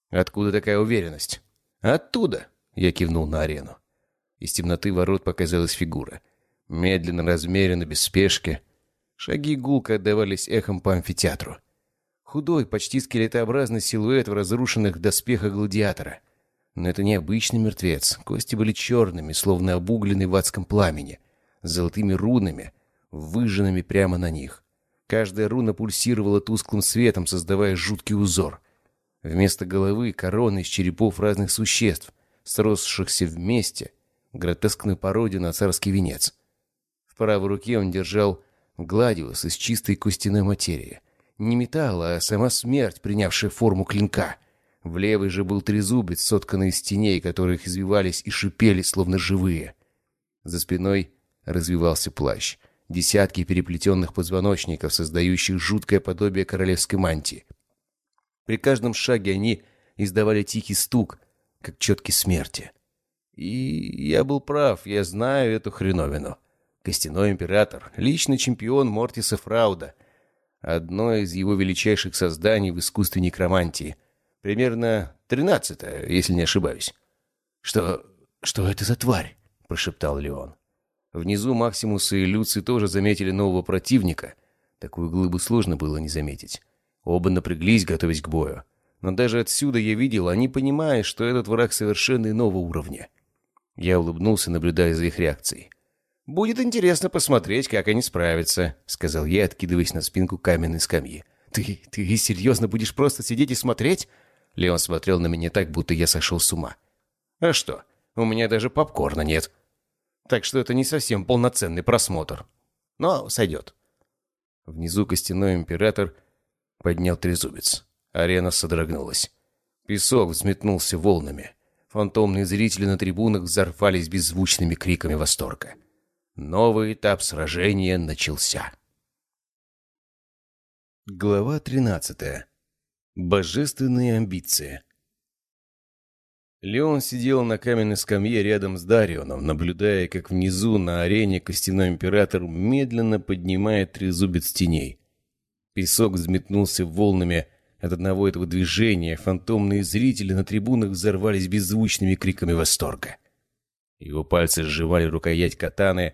«Откуда такая уверенность?» «Оттуда», — я кивнул на арену. Из темноты ворот показалась фигура — Медленно, размеренно, без спешки. Шаги гулко отдавались эхом по амфитеатру. Худой, почти скелетообразный силуэт в разрушенных доспехах гладиатора. Но это не обычный мертвец. Кости были черными, словно обугленные в адском пламени. с золотыми рунами, выжженными прямо на них. Каждая руна пульсировала тусклым светом, создавая жуткий узор. Вместо головы — короны из черепов разных существ, сросшихся вместе, гротескную пародию на царский венец. В правой руке он держал гладиус из чистой костяной материи. Не металл, а сама смерть, принявшая форму клинка. В левой же был трезубец, сотканный из теней, которые извивались и шипели, словно живые. За спиной развивался плащ. Десятки переплетенных позвоночников, создающих жуткое подобие королевской мантии. При каждом шаге они издавали тихий стук, как четки смерти. И я был прав, я знаю эту хреновину. Костяной император, личный чемпион Мортиса Фрауда. Одно из его величайших созданий в искусстве некромантии. Примерно тринадцатое, если не ошибаюсь. «Что... что это за тварь?» — прошептал Леон. Внизу Максимус и Люци тоже заметили нового противника. Такую глыбу сложно было не заметить. Оба напряглись, готовясь к бою. Но даже отсюда я видел, они понимают, что этот враг совершенно иного уровня. Я улыбнулся, наблюдая за их реакцией. «Будет интересно посмотреть, как они справятся», — сказал я, откидываясь на спинку каменной скамьи. «Ты... ты серьезно будешь просто сидеть и смотреть?» Леон смотрел на меня так, будто я сошел с ума. «А что? У меня даже попкорна нет. Так что это не совсем полноценный просмотр. Но сойдет». Внизу костяной император поднял трезубец. Арена содрогнулась. Песок взметнулся волнами. Фантомные зрители на трибунах взорвались беззвучными криками восторга. Новый этап сражения начался. Глава 13. Божественные амбиции. Леон сидел на каменной скамье рядом с Дарионом, наблюдая, как внизу на арене костяной император медленно поднимает трезубец теней. Песок взметнулся волнами от одного этого движения, фантомные зрители на трибунах взорвались беззвучными криками восторга. Его пальцы сживали рукоять катаны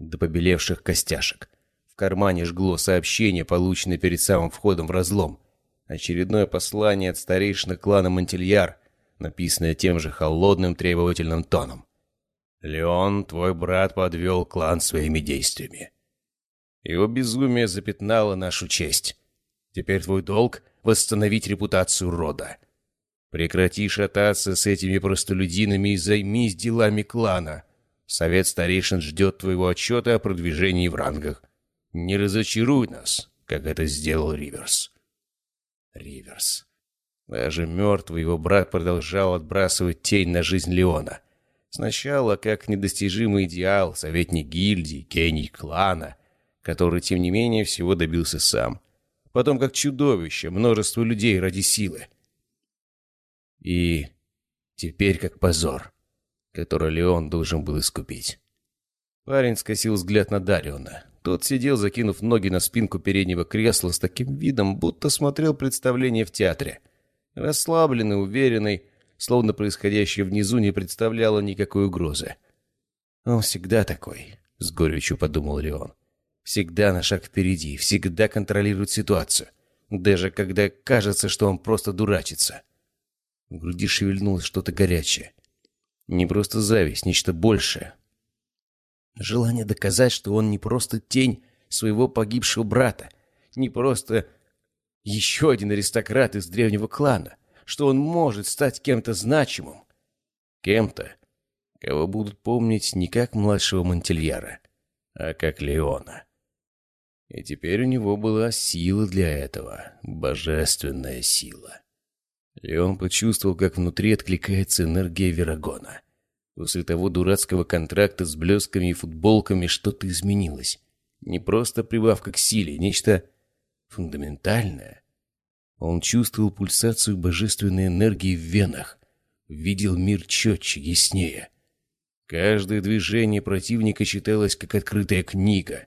до побелевших костяшек. В кармане жгло сообщение, полученное перед самым входом в разлом. Очередное послание от старейшины клана Монтильяр, написанное тем же холодным требовательным тоном. «Леон, твой брат подвел клан своими действиями. Его безумие запятнало нашу честь. Теперь твой долг — восстановить репутацию рода. Прекрати шататься с этими простолюдинами и займись делами клана. Совет старейшин ждет твоего отчета о продвижении в рангах. Не разочаруй нас, как это сделал Риверс. Риверс. Даже мертвый его брат продолжал отбрасывать тень на жизнь Леона. Сначала как недостижимый идеал, советник гильдии, гений клана, который, тем не менее, всего добился сам. Потом как чудовище, множество людей ради силы. И теперь как позор, который Леон должен был искупить. Парень скосил взгляд на Дариона. Тот сидел, закинув ноги на спинку переднего кресла с таким видом, будто смотрел представление в театре. Расслабленный, уверенный, словно происходящее внизу не представляло никакой угрозы. «Он всегда такой», — с горечью подумал Леон. «Всегда на шаг впереди, всегда контролирует ситуацию, даже когда кажется, что он просто дурачится». В груди шевельнулось что-то горячее. Не просто зависть, нечто большее. Желание доказать, что он не просто тень своего погибшего брата, не просто еще один аристократ из древнего клана, что он может стать кем-то значимым. Кем-то, кого будут помнить не как младшего Монтельяра, а как Леона. И теперь у него была сила для этого, божественная сила. Леон почувствовал, как внутри откликается энергия Верагона. После того дурацкого контракта с блесками и футболками что-то изменилось. Не просто прибавка к силе, нечто фундаментальное. Он чувствовал пульсацию божественной энергии в венах, видел мир четче, яснее. Каждое движение противника читалось как открытая книга,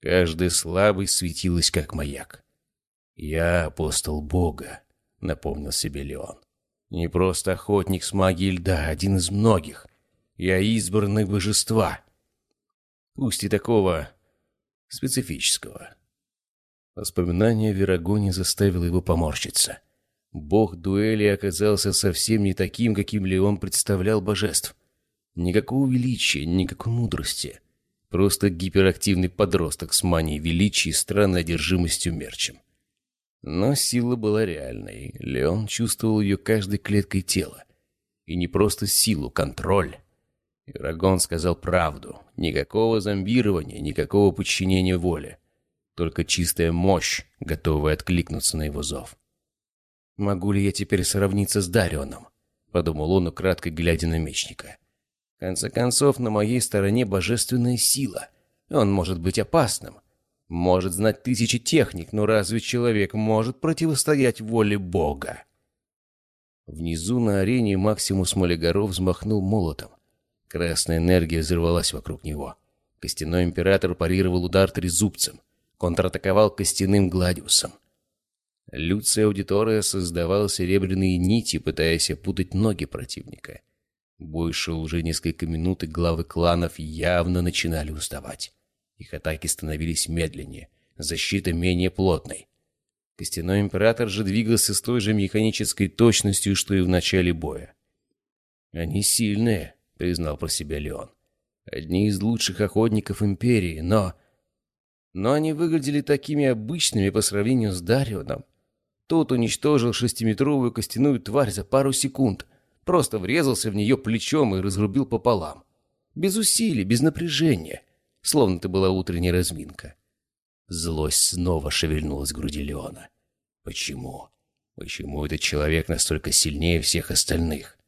каждая слабость светилась как маяк. «Я апостол Бога», напомнил себе Леон. Не просто охотник с магией льда, один из многих. Я избранный божества. Пусть и такого специфического. Воспоминание о Верагоне заставило его поморщиться. Бог дуэли оказался совсем не таким, каким Леон представлял божеств. Никакого величия, никакой мудрости. Просто гиперактивный подросток с манией величия и странной одержимостью мерчем. Но сила была реальной. Леон чувствовал ее каждой клеткой тела. И не просто силу, контроль. Ирагон сказал правду. Никакого зомбирования, никакого подчинения воле. Только чистая мощь, готовая откликнуться на его зов. «Могу ли я теперь сравниться с Дарионом?» — подумал он, украдкой глядя на мечника конце концов, на моей стороне божественная сила. Он может быть опасным. Может знать тысячи техник, но разве человек может противостоять воле Бога? Внизу на арене Максимус Малигоров взмахнул молотом. Красная энергия взорвалась вокруг него. Костяной император парировал удар трезубцем. Контратаковал костяным гладиусом. Люция аудитория создавал серебряные нити, пытаясь опутать ноги противника. Бой шел уже несколько минут, и главы кланов явно начинали уставать. Их атаки становились медленнее, защита менее плотной. Костяной император же двигался с той же механической точностью, что и в начале боя. «Они сильные», — признал про себя Леон. «Одни из лучших охотников Империи, но...» Но они выглядели такими обычными по сравнению с Дарионом. Тот уничтожил шестиметровую костяную тварь за пару секунд, Просто врезался в нее плечом и разрубил пополам. Без усилий, без напряжения. Словно это была утренняя разминка. Злость снова шевельнулась в груди Леона. Почему? Почему этот человек настолько сильнее всех остальных?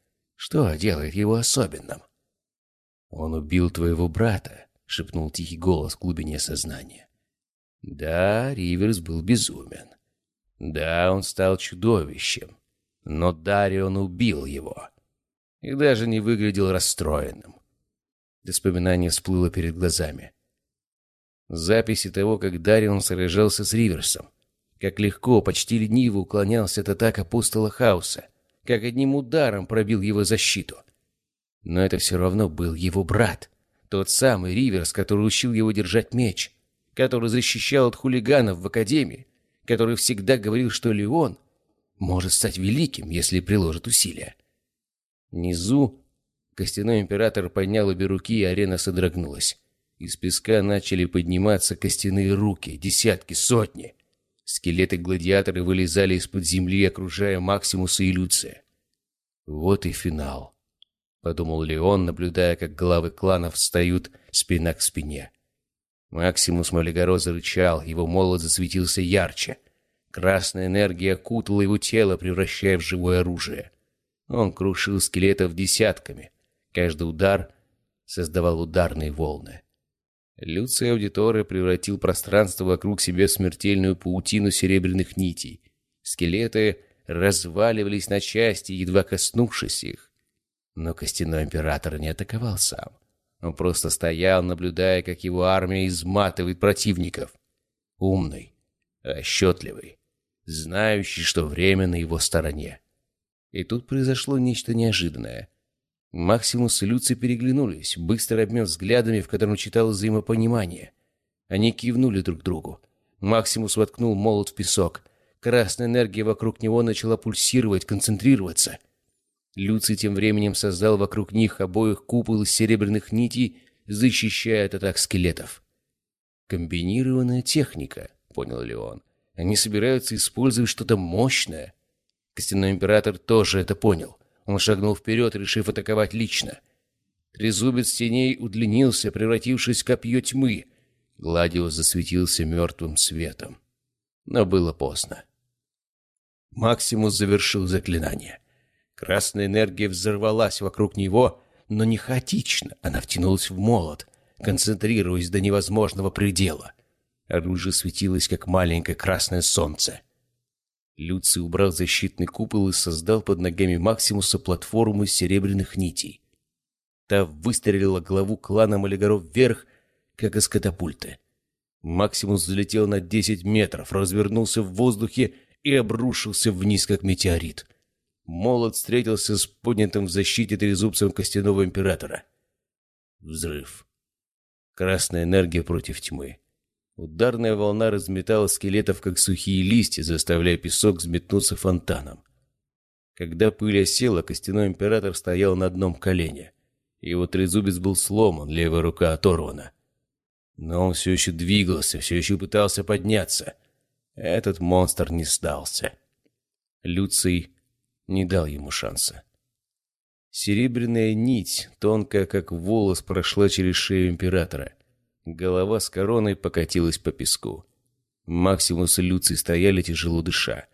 Что делает его особенным? «Он убил твоего брата», — шепнул тихий голос в глубине сознания. Да, Риверс был безумен. Да, он стал чудовищем. Но Дарион убил его. И даже не выглядел расстроенным. Воспоминание всплыло перед глазами. Записи того, как Дарион сражался с Риверсом. Как легко, почти лениво уклонялся от атак апостола Хауса. Как одним ударом пробил его защиту. Но это все равно был его брат. Тот самый Риверс, который учил его держать меч. Который защищал от хулиганов в Академии. Который всегда говорил, что Леон может стать великим, если приложит усилия. Внизу костяной император поднял обе руки, и арена содрогнулась. Из песка начали подниматься костяные руки, десятки, сотни. Скелеты-гладиаторы вылезали из-под земли, окружая Максимуса и Люция. «Вот и финал», — подумал Леон, наблюдая, как главы кланов встают спина к спине. Максимус Малигоро зарычал, его молот засветился ярче. Красная энергия окутала его тело, превращая в живое оружие. Он крушил скелетов десятками. Каждый удар создавал ударные волны. Люций Аудиторе превратил пространство вокруг себя в смертельную паутину серебряных нитей. Скелеты разваливались на части, едва коснувшись их. Но Костяной Император не атаковал сам. Он просто стоял, наблюдая, как его армия изматывает противников. Умный, расчетливый, знающий, что время на его стороне. И тут произошло нечто неожиданное. Максимус и Люци переглянулись, быстро обмен взглядами, в котором читалось взаимопонимание. Они кивнули друг другу. Максимус воткнул молот в песок. Красная энергия вокруг него начала пульсировать, концентрироваться. Люций тем временем создал вокруг них обоих купол из серебряных нитей, защищая от атак скелетов. «Комбинированная техника», — понял Леон. Они собираются использовать что-то мощное. Костяной император тоже это понял. Он шагнул вперед, решив атаковать лично. Трезубец теней удлинился, превратившись в копье тьмы. Гладиус засветился мертвым светом. Но было поздно. Максимус завершил заклинание. Красная энергия взорвалась вокруг него, но не хаотично. Она втянулась в молот, концентрируясь до невозможного предела — Оружие светилось, как маленькое красное солнце. Люций убрал защитный купол и создал под ногами Максимуса платформу из серебряных нитей. Та выстрелила главу клана Малигаров вверх, как из катапульты. Максимус взлетел на десять метров, развернулся в воздухе и обрушился вниз, как метеорит. Молот встретился с поднятым в защите трезубцем костяного императора. Взрыв. Красная энергия против тьмы. Ударная волна разметала скелетов, как сухие листья, заставляя песок взметнуться фонтаном. Когда пыль осела, костяной император стоял на одном колене. Его трезубец был сломан, левая рука оторвана. Но он все еще двигался, все еще пытался подняться. Этот монстр не сдался. Люций не дал ему шанса. Серебряная нить, тонкая как волос, прошла через шею императора. Голова с короной покатилась по песку. Максимус и Люций стояли тяжело дыша.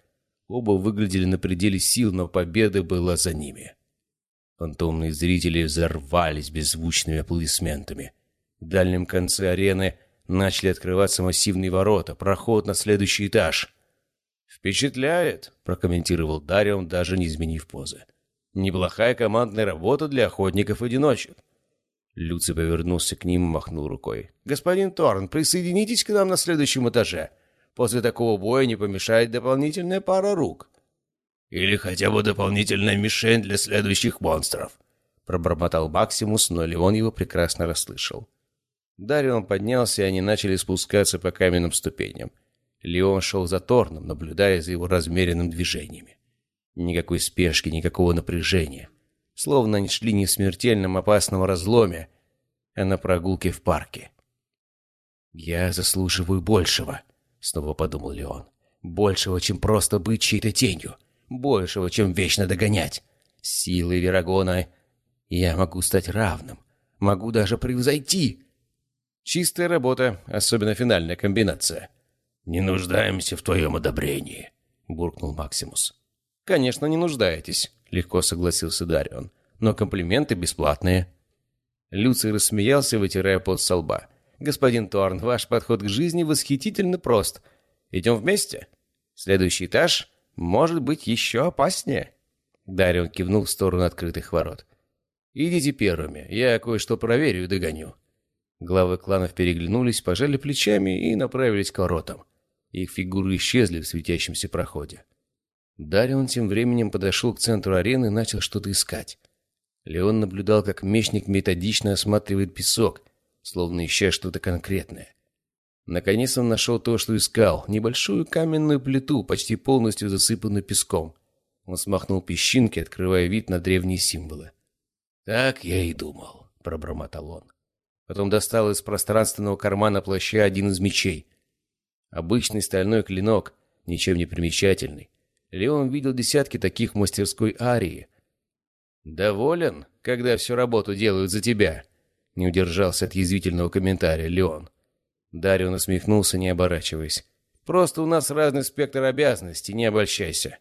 Оба выглядели на пределе сил, но победа была за ними. Фантомные зрители взорвались беззвучными аплодисментами. В дальнем конце арены начали открываться массивные ворота, проход на следующий этаж. «Впечатляет», — прокомментировал Дарион, даже не изменив позы. «Неплохая командная работа для охотников-одиночек». Люций повернулся к ним и махнул рукой. «Господин Торн, присоединитесь к нам на следующем этаже. После такого боя не помешает дополнительная пара рук». «Или хотя бы дополнительная мишень для следующих монстров», — пробормотал Максимус, но Леон его прекрасно расслышал. Дарион поднялся, и они начали спускаться по каменным ступеням. Леон шел за Торном, наблюдая за его размеренным движениями. Никакой спешки, никакого напряжения. Словно они шли не в смертельном опасном разломе, а на прогулке в парке. «Я заслуживаю большего», — снова подумал Леон. «Большего, чем просто быть чьей-то тенью. Большего, чем вечно догонять. Силой Верагона я могу стать равным. Могу даже превзойти». Чистая работа, особенно финальная комбинация. «Не нуждаемся в твоем одобрении», — буркнул Максимус. «Конечно, не нуждаетесь», — легко согласился Дарион. «Но комплименты бесплатные». Люций рассмеялся, вытирая пот со лба. «Господин Торн, ваш подход к жизни восхитительно прост. Идем вместе? Следующий этаж может быть еще опаснее». Дарион кивнул в сторону открытых ворот. «Идите первыми, я кое-что проверю и догоню». Главы кланов переглянулись, пожали плечами и направились к воротам. Их фигуры исчезли в светящемся проходе. Дарион тем временем подошел к центру арены и начал что-то искать. Леон наблюдал, как мечник методично осматривает песок, словно ища что-то конкретное. Наконец он нашел то, что искал, небольшую каменную плиту, почти полностью засыпанную песком. Он смахнул песчинки, открывая вид на древние символы. «Так я и думал», — пробормотал он. Потом достал из пространственного кармана плаща один из мечей. Обычный стальной клинок, ничем не примечательный. Леон видел десятки таких в мастерской Арии. «Доволен, когда всю работу делают за тебя?» Не удержался от язвительного комментария Леон. Дарион усмехнулся, не оборачиваясь. «Просто у нас разный спектр обязанностей, не обольщайся».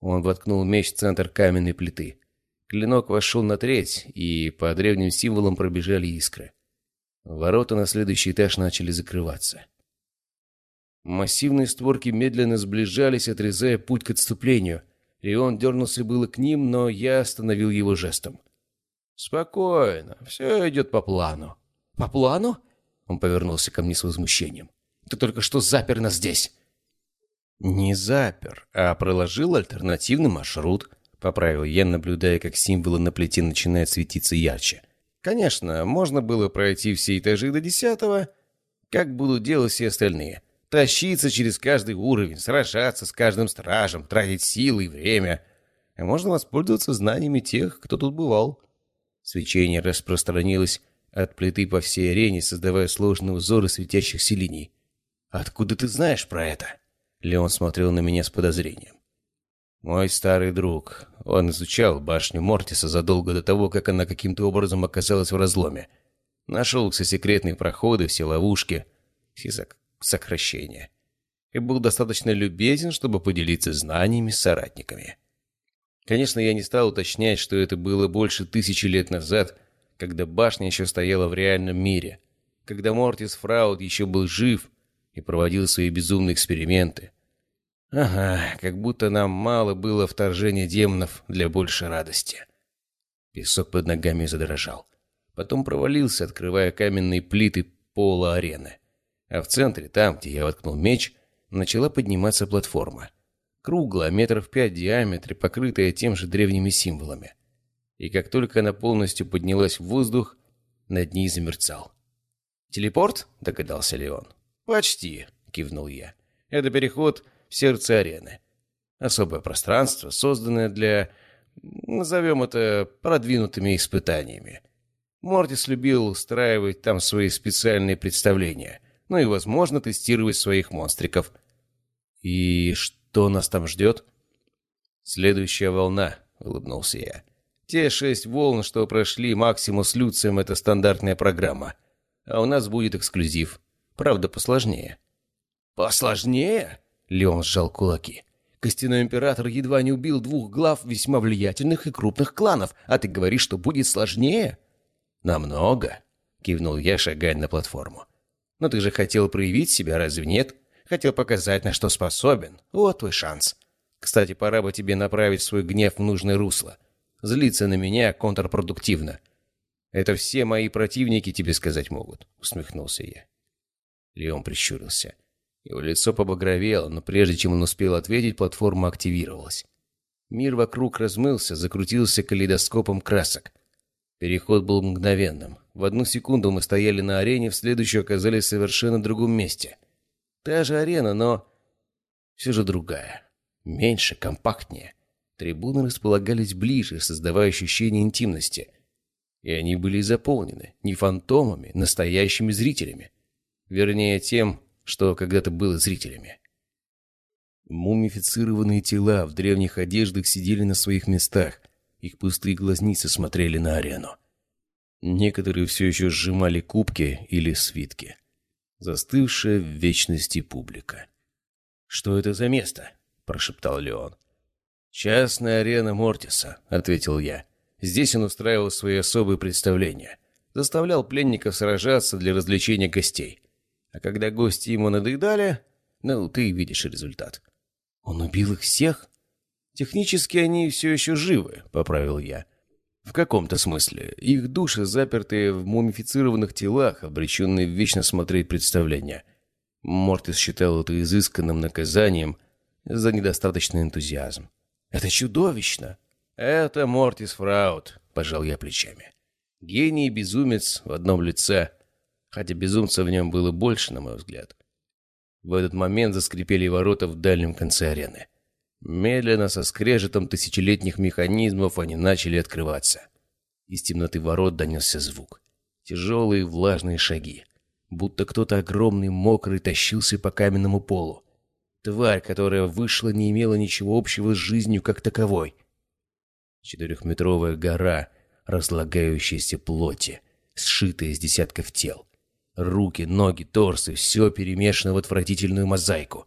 Он воткнул меч в центр каменной плиты. Клинок вошел на треть, и по древним символам пробежали искры. Ворота на следующий этаж начали закрываться. Массивные створки медленно сближались, отрезая путь к отступлению. И он дернулся было к ним, но я остановил его жестом. «Спокойно, все идет по плану». «По плану?» Он повернулся ко мне с возмущением. «Ты только что запер нас здесь!» «Не запер, а проложил альтернативный маршрут», — поправил я, наблюдая, как символы на плите начинают светиться ярче. Конечно, можно было пройти все этажи до десятого, как будут делать все остальные. Тащиться через каждый уровень, сражаться с каждым стражем, тратить силы и время. А можно воспользоваться знаниями тех, кто тут бывал. Свечение распространилось от плиты по всей арене, создавая сложные узоры светящихся линий. «Откуда ты знаешь про это?» Леон смотрел на меня с подозрением. Мой старый друг. Он изучал башню Мортиса задолго до того, как она каким-то образом оказалась в разломе. Нашел все секретные проходы, все ловушки, все сокращения. И был достаточно любезен, чтобы поделиться знаниями с соратниками. Конечно, я не стал уточнять, что это было больше тысячи лет назад, когда башня еще стояла в реальном мире, когда Мортис Фрауд еще был жив и проводил свои безумные эксперименты. Ага, как будто нам мало было вторжения демонов для большей радости. Песок под ногами задрожал. Потом провалился, открывая каменные плиты пола арены. А в центре, там, где я воткнул меч, начала подниматься платформа. Круглая, метров пять в диаметре, покрытая тем же древними символами. И как только она полностью поднялась в воздух, над ней замерцал. «Телепорт?» — догадался Леон. «Почти», — кивнул я. «Это переход в сердце арены. Особое пространство, созданное для, назовем это, продвинутыми испытаниями. Мортис любил устраивать там свои специальные представления, ну и, возможно, тестировать своих монстриков. «И что нас там ждет?» «Следующая волна», — улыбнулся я. «Те шесть волн, что прошли Максимус с Люцием, — это стандартная программа. А у нас будет эксклюзив. Правда, посложнее». «Посложнее?» — Леон сжал кулаки. «Костяной император едва не убил двух глав весьма влиятельных и крупных кланов, а ты говоришь, что будет сложнее?» «Намного», — кивнул я, шагая на платформу. «Но ты же хотел проявить себя, разве нет? Хотел показать, на что способен. Вот твой шанс. Кстати, пора бы тебе направить свой гнев в нужное русло. Злиться на меня контрпродуктивно. Это все мои противники тебе сказать могут», — усмехнулся я. Леон прищурился. Его лицо побагровело, но прежде чем он успел ответить, платформа активировалась. Мир вокруг размылся, закрутился калейдоскопом красок. Переход был мгновенным. В одну секунду мы стояли на арене, в следующую оказались в совершенно другом месте. Та же арена, но все же другая. Меньше, компактнее. Трибуны располагались ближе, создавая ощущение интимности. И они были заполнены не фантомами, настоящими зрителями. Вернее, тем, что когда-то было зрителями. Мумифицированные тела в древних одеждах сидели на своих местах, их пустые глазницы смотрели на арену. Некоторые все еще сжимали кубки или свитки. Застывшая в вечности публика. «Что это за место?» – прошептал Леон. «Частная арена Мортиса», — ответил я. Здесь он устраивал свои особые представления. Заставлял пленников сражаться для развлечения гостей. А когда гости ему надоедали, ну, ты видишь результат. Он убил их всех? Технически они все еще живы, поправил я. В каком-то смысле. Их души, запертые в мумифицированных телах, обреченные вечно смотреть представления. Мортис считал это изысканным наказанием за недостаточный энтузиазм. «Это чудовищно!» «Это Мортис Фраут», — пожал я плечами. «Гений и безумец в одном лице хотя безумца в нем было больше, на мой взгляд. В этот момент заскрипели ворота в дальнем конце арены. Медленно, со скрежетом тысячелетних механизмов, они начали открываться. Из темноты ворот донесся звук. Тяжелые влажные шаги. Будто кто-то огромный, мокрый, тащился по каменному полу. Тварь, которая вышла, не имела ничего общего с жизнью как таковой. Четырехметровая гора разлагающейся плоти, сшитая из десятков тел. Руки, ноги, торсы — все перемешано в отвратительную мозаику.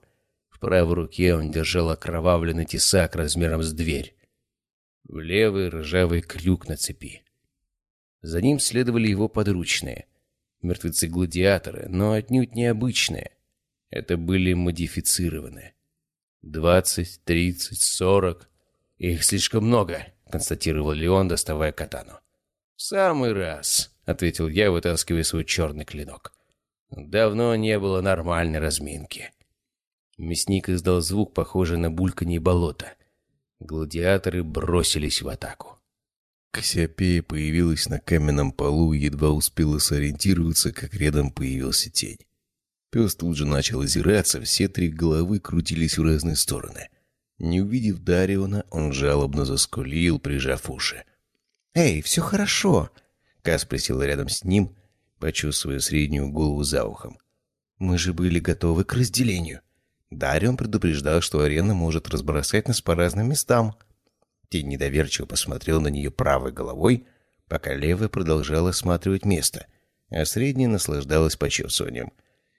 Правой руке он держал окровавленный тесак размером с дверь. В левый — ржавый крюк на цепи. За ним следовали его подручные. Мертвецы-гладиаторы, но отнюдь необычные. Это были модифицированные. «Двадцать, тридцать, сорок. Их слишком много», — констатировал Леон, доставая катану. «В самый раз», — ответил я, вытаскивая свой черный клинок. «Давно не было нормальной разминки». Мясник издал звук, похожий на бульканье болота. Гладиаторы бросились в атаку. Кассиопея появилась на каменном полу и едва успела сориентироваться, как рядом появился тень. Пес тут же начал озираться, все три головы крутились в разные стороны. Не увидев Дариона, он жалобно заскулил, прижав уши. «Эй, все хорошо!» Кас присела рядом с ним, почувствуя среднюю голову за ухом. «Мы же были готовы к разделению. Дарион предупреждал, что арена может разбросать нас по разным местам». Тень недоверчиво посмотрел на нее правой головой, пока левая продолжала осматривать место, а средняя наслаждалась почесыванием.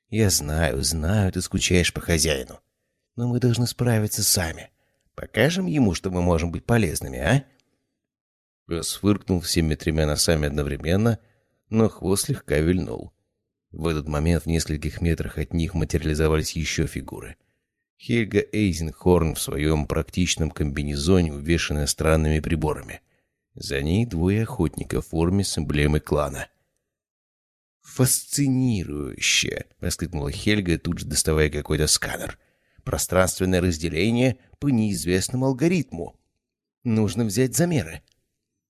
«Я знаю, знаю, ты скучаешь по хозяину. Но мы должны справиться сами. Покажем ему, что мы можем быть полезными, а?» Пес фыркнул всеми тремя носами одновременно, но хвост слегка вильнул. В этот момент в нескольких метрах от них материализовались еще фигуры. Хельга Эйзенхорн в своем практичном комбинезоне, увешанная странными приборами. За ней двое охотников в форме с эмблемой клана. «Фасцинирующе!» — воскликнула Хельга, тут же доставая какой-то сканер. «Пространственное разделение по неизвестному алгоритму. Нужно взять замеры».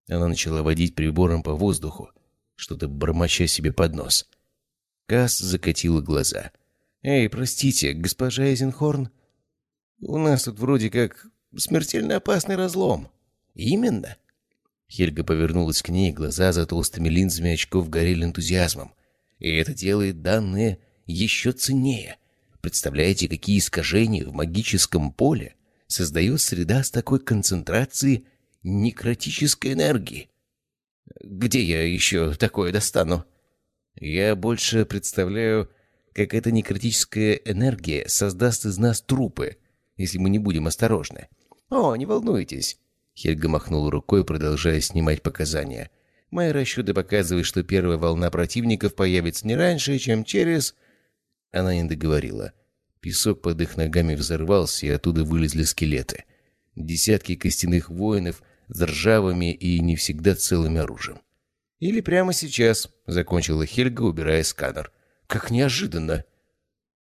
Она начала водить прибором по воздуху, что-то бормоча себе под нос. Касс закатила глаза. «Эй, простите, госпожа Эйзенхорн, у нас тут вроде как смертельно опасный разлом». «Именно?» Хельга повернулась к ней, глаза за толстыми линзами очков горели энтузиазмом. И это делает данные еще ценнее. Представляете, какие искажения в магическом поле создает среда с такой концентрацией некротической энергии? Где я еще такое достану? Я больше представляю, как эта некротическая энергия создаст из нас трупы, если мы не будем осторожны. О, не волнуйтесь. Хельга махнул рукой, продолжая снимать показания. Мои расчеты показывают, что первая волна противников появится не раньше, чем через... Она не договорила. Песок под их ногами взорвался, и оттуда вылезли скелеты. Десятки костяных воинов с ржавыми и не всегда целым оружием. «Или прямо сейчас», — закончила Хельга, убирая сканер. «Как неожиданно!»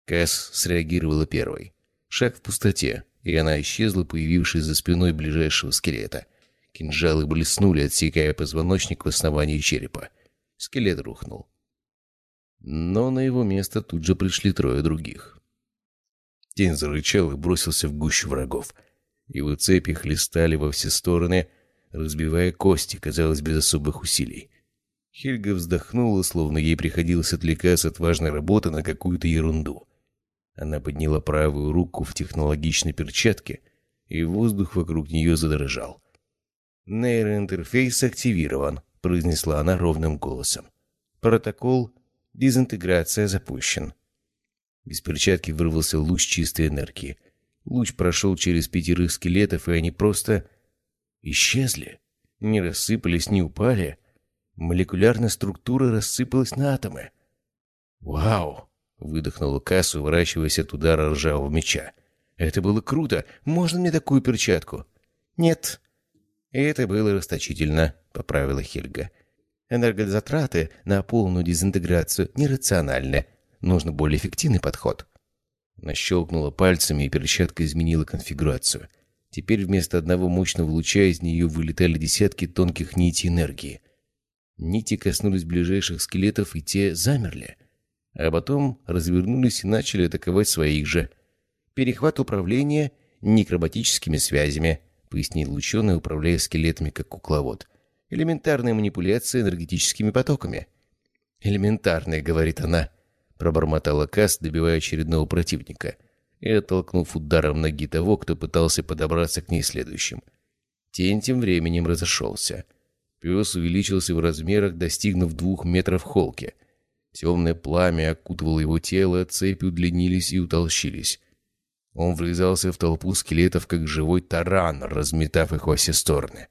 Кэс среагировала первой. Шаг в пустоте, и она исчезла, появившись за спиной ближайшего скелета. Кинжалы блеснули, отсекая позвоночник в основании черепа. Скелет рухнул. Но на его место тут же пришли трое других. Тень зарычал и бросился в гущу врагов. Его цепи хлестали во все стороны, разбивая кости, казалось, без особых усилий. Хельга вздохнула, словно ей приходилось отвлекаться от важной работы на какую-то ерунду. Она подняла правую руку в технологичной перчатке, и воздух вокруг нее задрожал. «Нейроинтерфейс активирован», — произнесла она ровным голосом. «Протокол дезинтеграция запущен». Без перчатки вырвался луч чистой энергии. Луч прошел через пятерых скелетов, и они просто исчезли. Не рассыпались, не упали. Молекулярная структура рассыпалась на атомы. «Вау!» — выдохнула Касс, уворачиваясь от удара ржавого меча. «Это было круто! Можно мне такую перчатку?» «Нет». «Это было расточительно», — поправила Хельга. «Энергозатраты на полную дезинтеграцию нерациональны. Нужно более эффективный подход». Она щелкнула пальцами, и перчатка изменила конфигурацию. Теперь вместо одного мощного луча из нее вылетали десятки тонких нитей энергии. Нити коснулись ближайших скелетов, и те замерли. А потом развернулись и начали атаковать своих же. «Перехват управления некробатическими связями», — пояснил ученый, управляя скелетами как кукловод. «Элементарная манипуляция энергетическими потоками». «Элементарная», — говорит она, — пробормотала Касс, добивая очередного противника и оттолкнув ударом ноги того, кто пытался подобраться к ней следующим. Тень тем временем разошелся. Пес увеличился в размерах, достигнув двух метров холки. Темное пламя окутывало его тело, цепи удлинились и утолщились. Он врезался в толпу скелетов, как живой таран, разметав их во все стороны.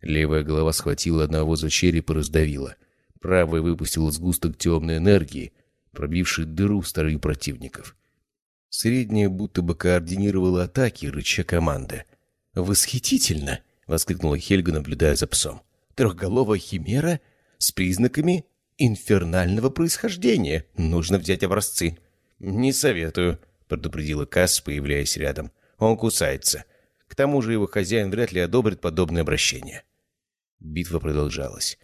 Левая голова схватила одного за череп и раздавила. Правая выпустила сгусток темной энергии, пробивший дыру в старых противников. Средняя будто бы координировала атаки, рыча команды. «Восхитительно!» — воскликнула Хельга, наблюдая за псом трехголовая химера с признаками инфернального происхождения. Нужно взять образцы». «Не советую», — предупредила Касс, появляясь рядом. «Он кусается. К тому же его хозяин вряд ли одобрит подобное обращение». Битва продолжалась.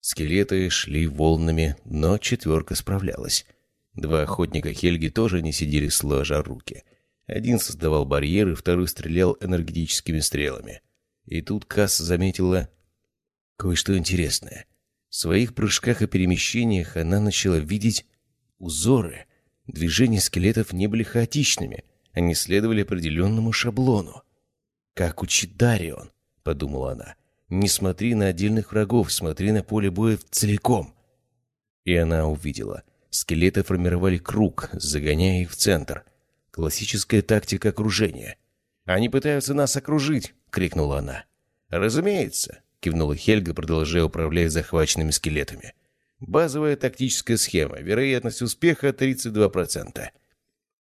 Скелеты шли волнами, но четверка справлялась. Два охотника Хельги тоже не сидели сложа руки. Один создавал барьеры, второй стрелял энергетическими стрелами. И тут Касс заметила кое-что интересное. В своих прыжках и перемещениях она начала видеть узоры. Движения скелетов не были хаотичными, они следовали определенному шаблону. «Как учит Дарион», — подумала она. «Не смотри на отдельных врагов, смотри на поле боя целиком». И она увидела. Скелеты формировали круг, загоняя их в центр. Классическая тактика окружения. «Они пытаются нас окружить!» — крикнула она. «Разумеется кивнула Хельга, продолжая управлять захваченными скелетами. Базовая тактическая схема. Вероятность успеха 32%.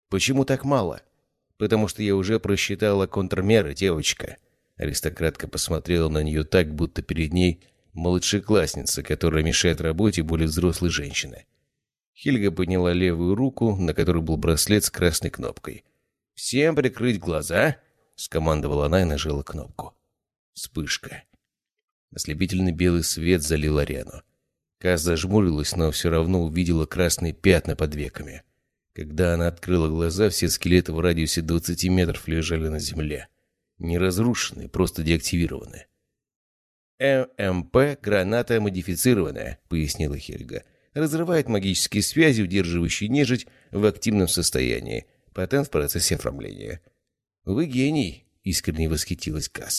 Почему так мало? Потому что я уже просчитала контрмеры, девочка. Аристократка посмотрела на нее так, будто перед ней младшеклассница, которая мешает работе более взрослой женщины. Хельга подняла левую руку, на которой был браслет с красной кнопкой. «Всем прикрыть глаза!» — скомандовала она и нажала кнопку. Вспышка. Ослепительный белый свет залил арену. Каз зажмурилась, но все равно увидела красные пятна под веками. Когда она открыла глаза, все скелеты в радиусе 20 метров лежали на земле. Не разрушенные, просто деактивированные. ММП «Граната модифицированная», — пояснила Хельга. «Разрывает магические связи, удерживающие нежить в активном состоянии. Патент в процессе оформления». «Вы гений», — искренне восхитилась Касс.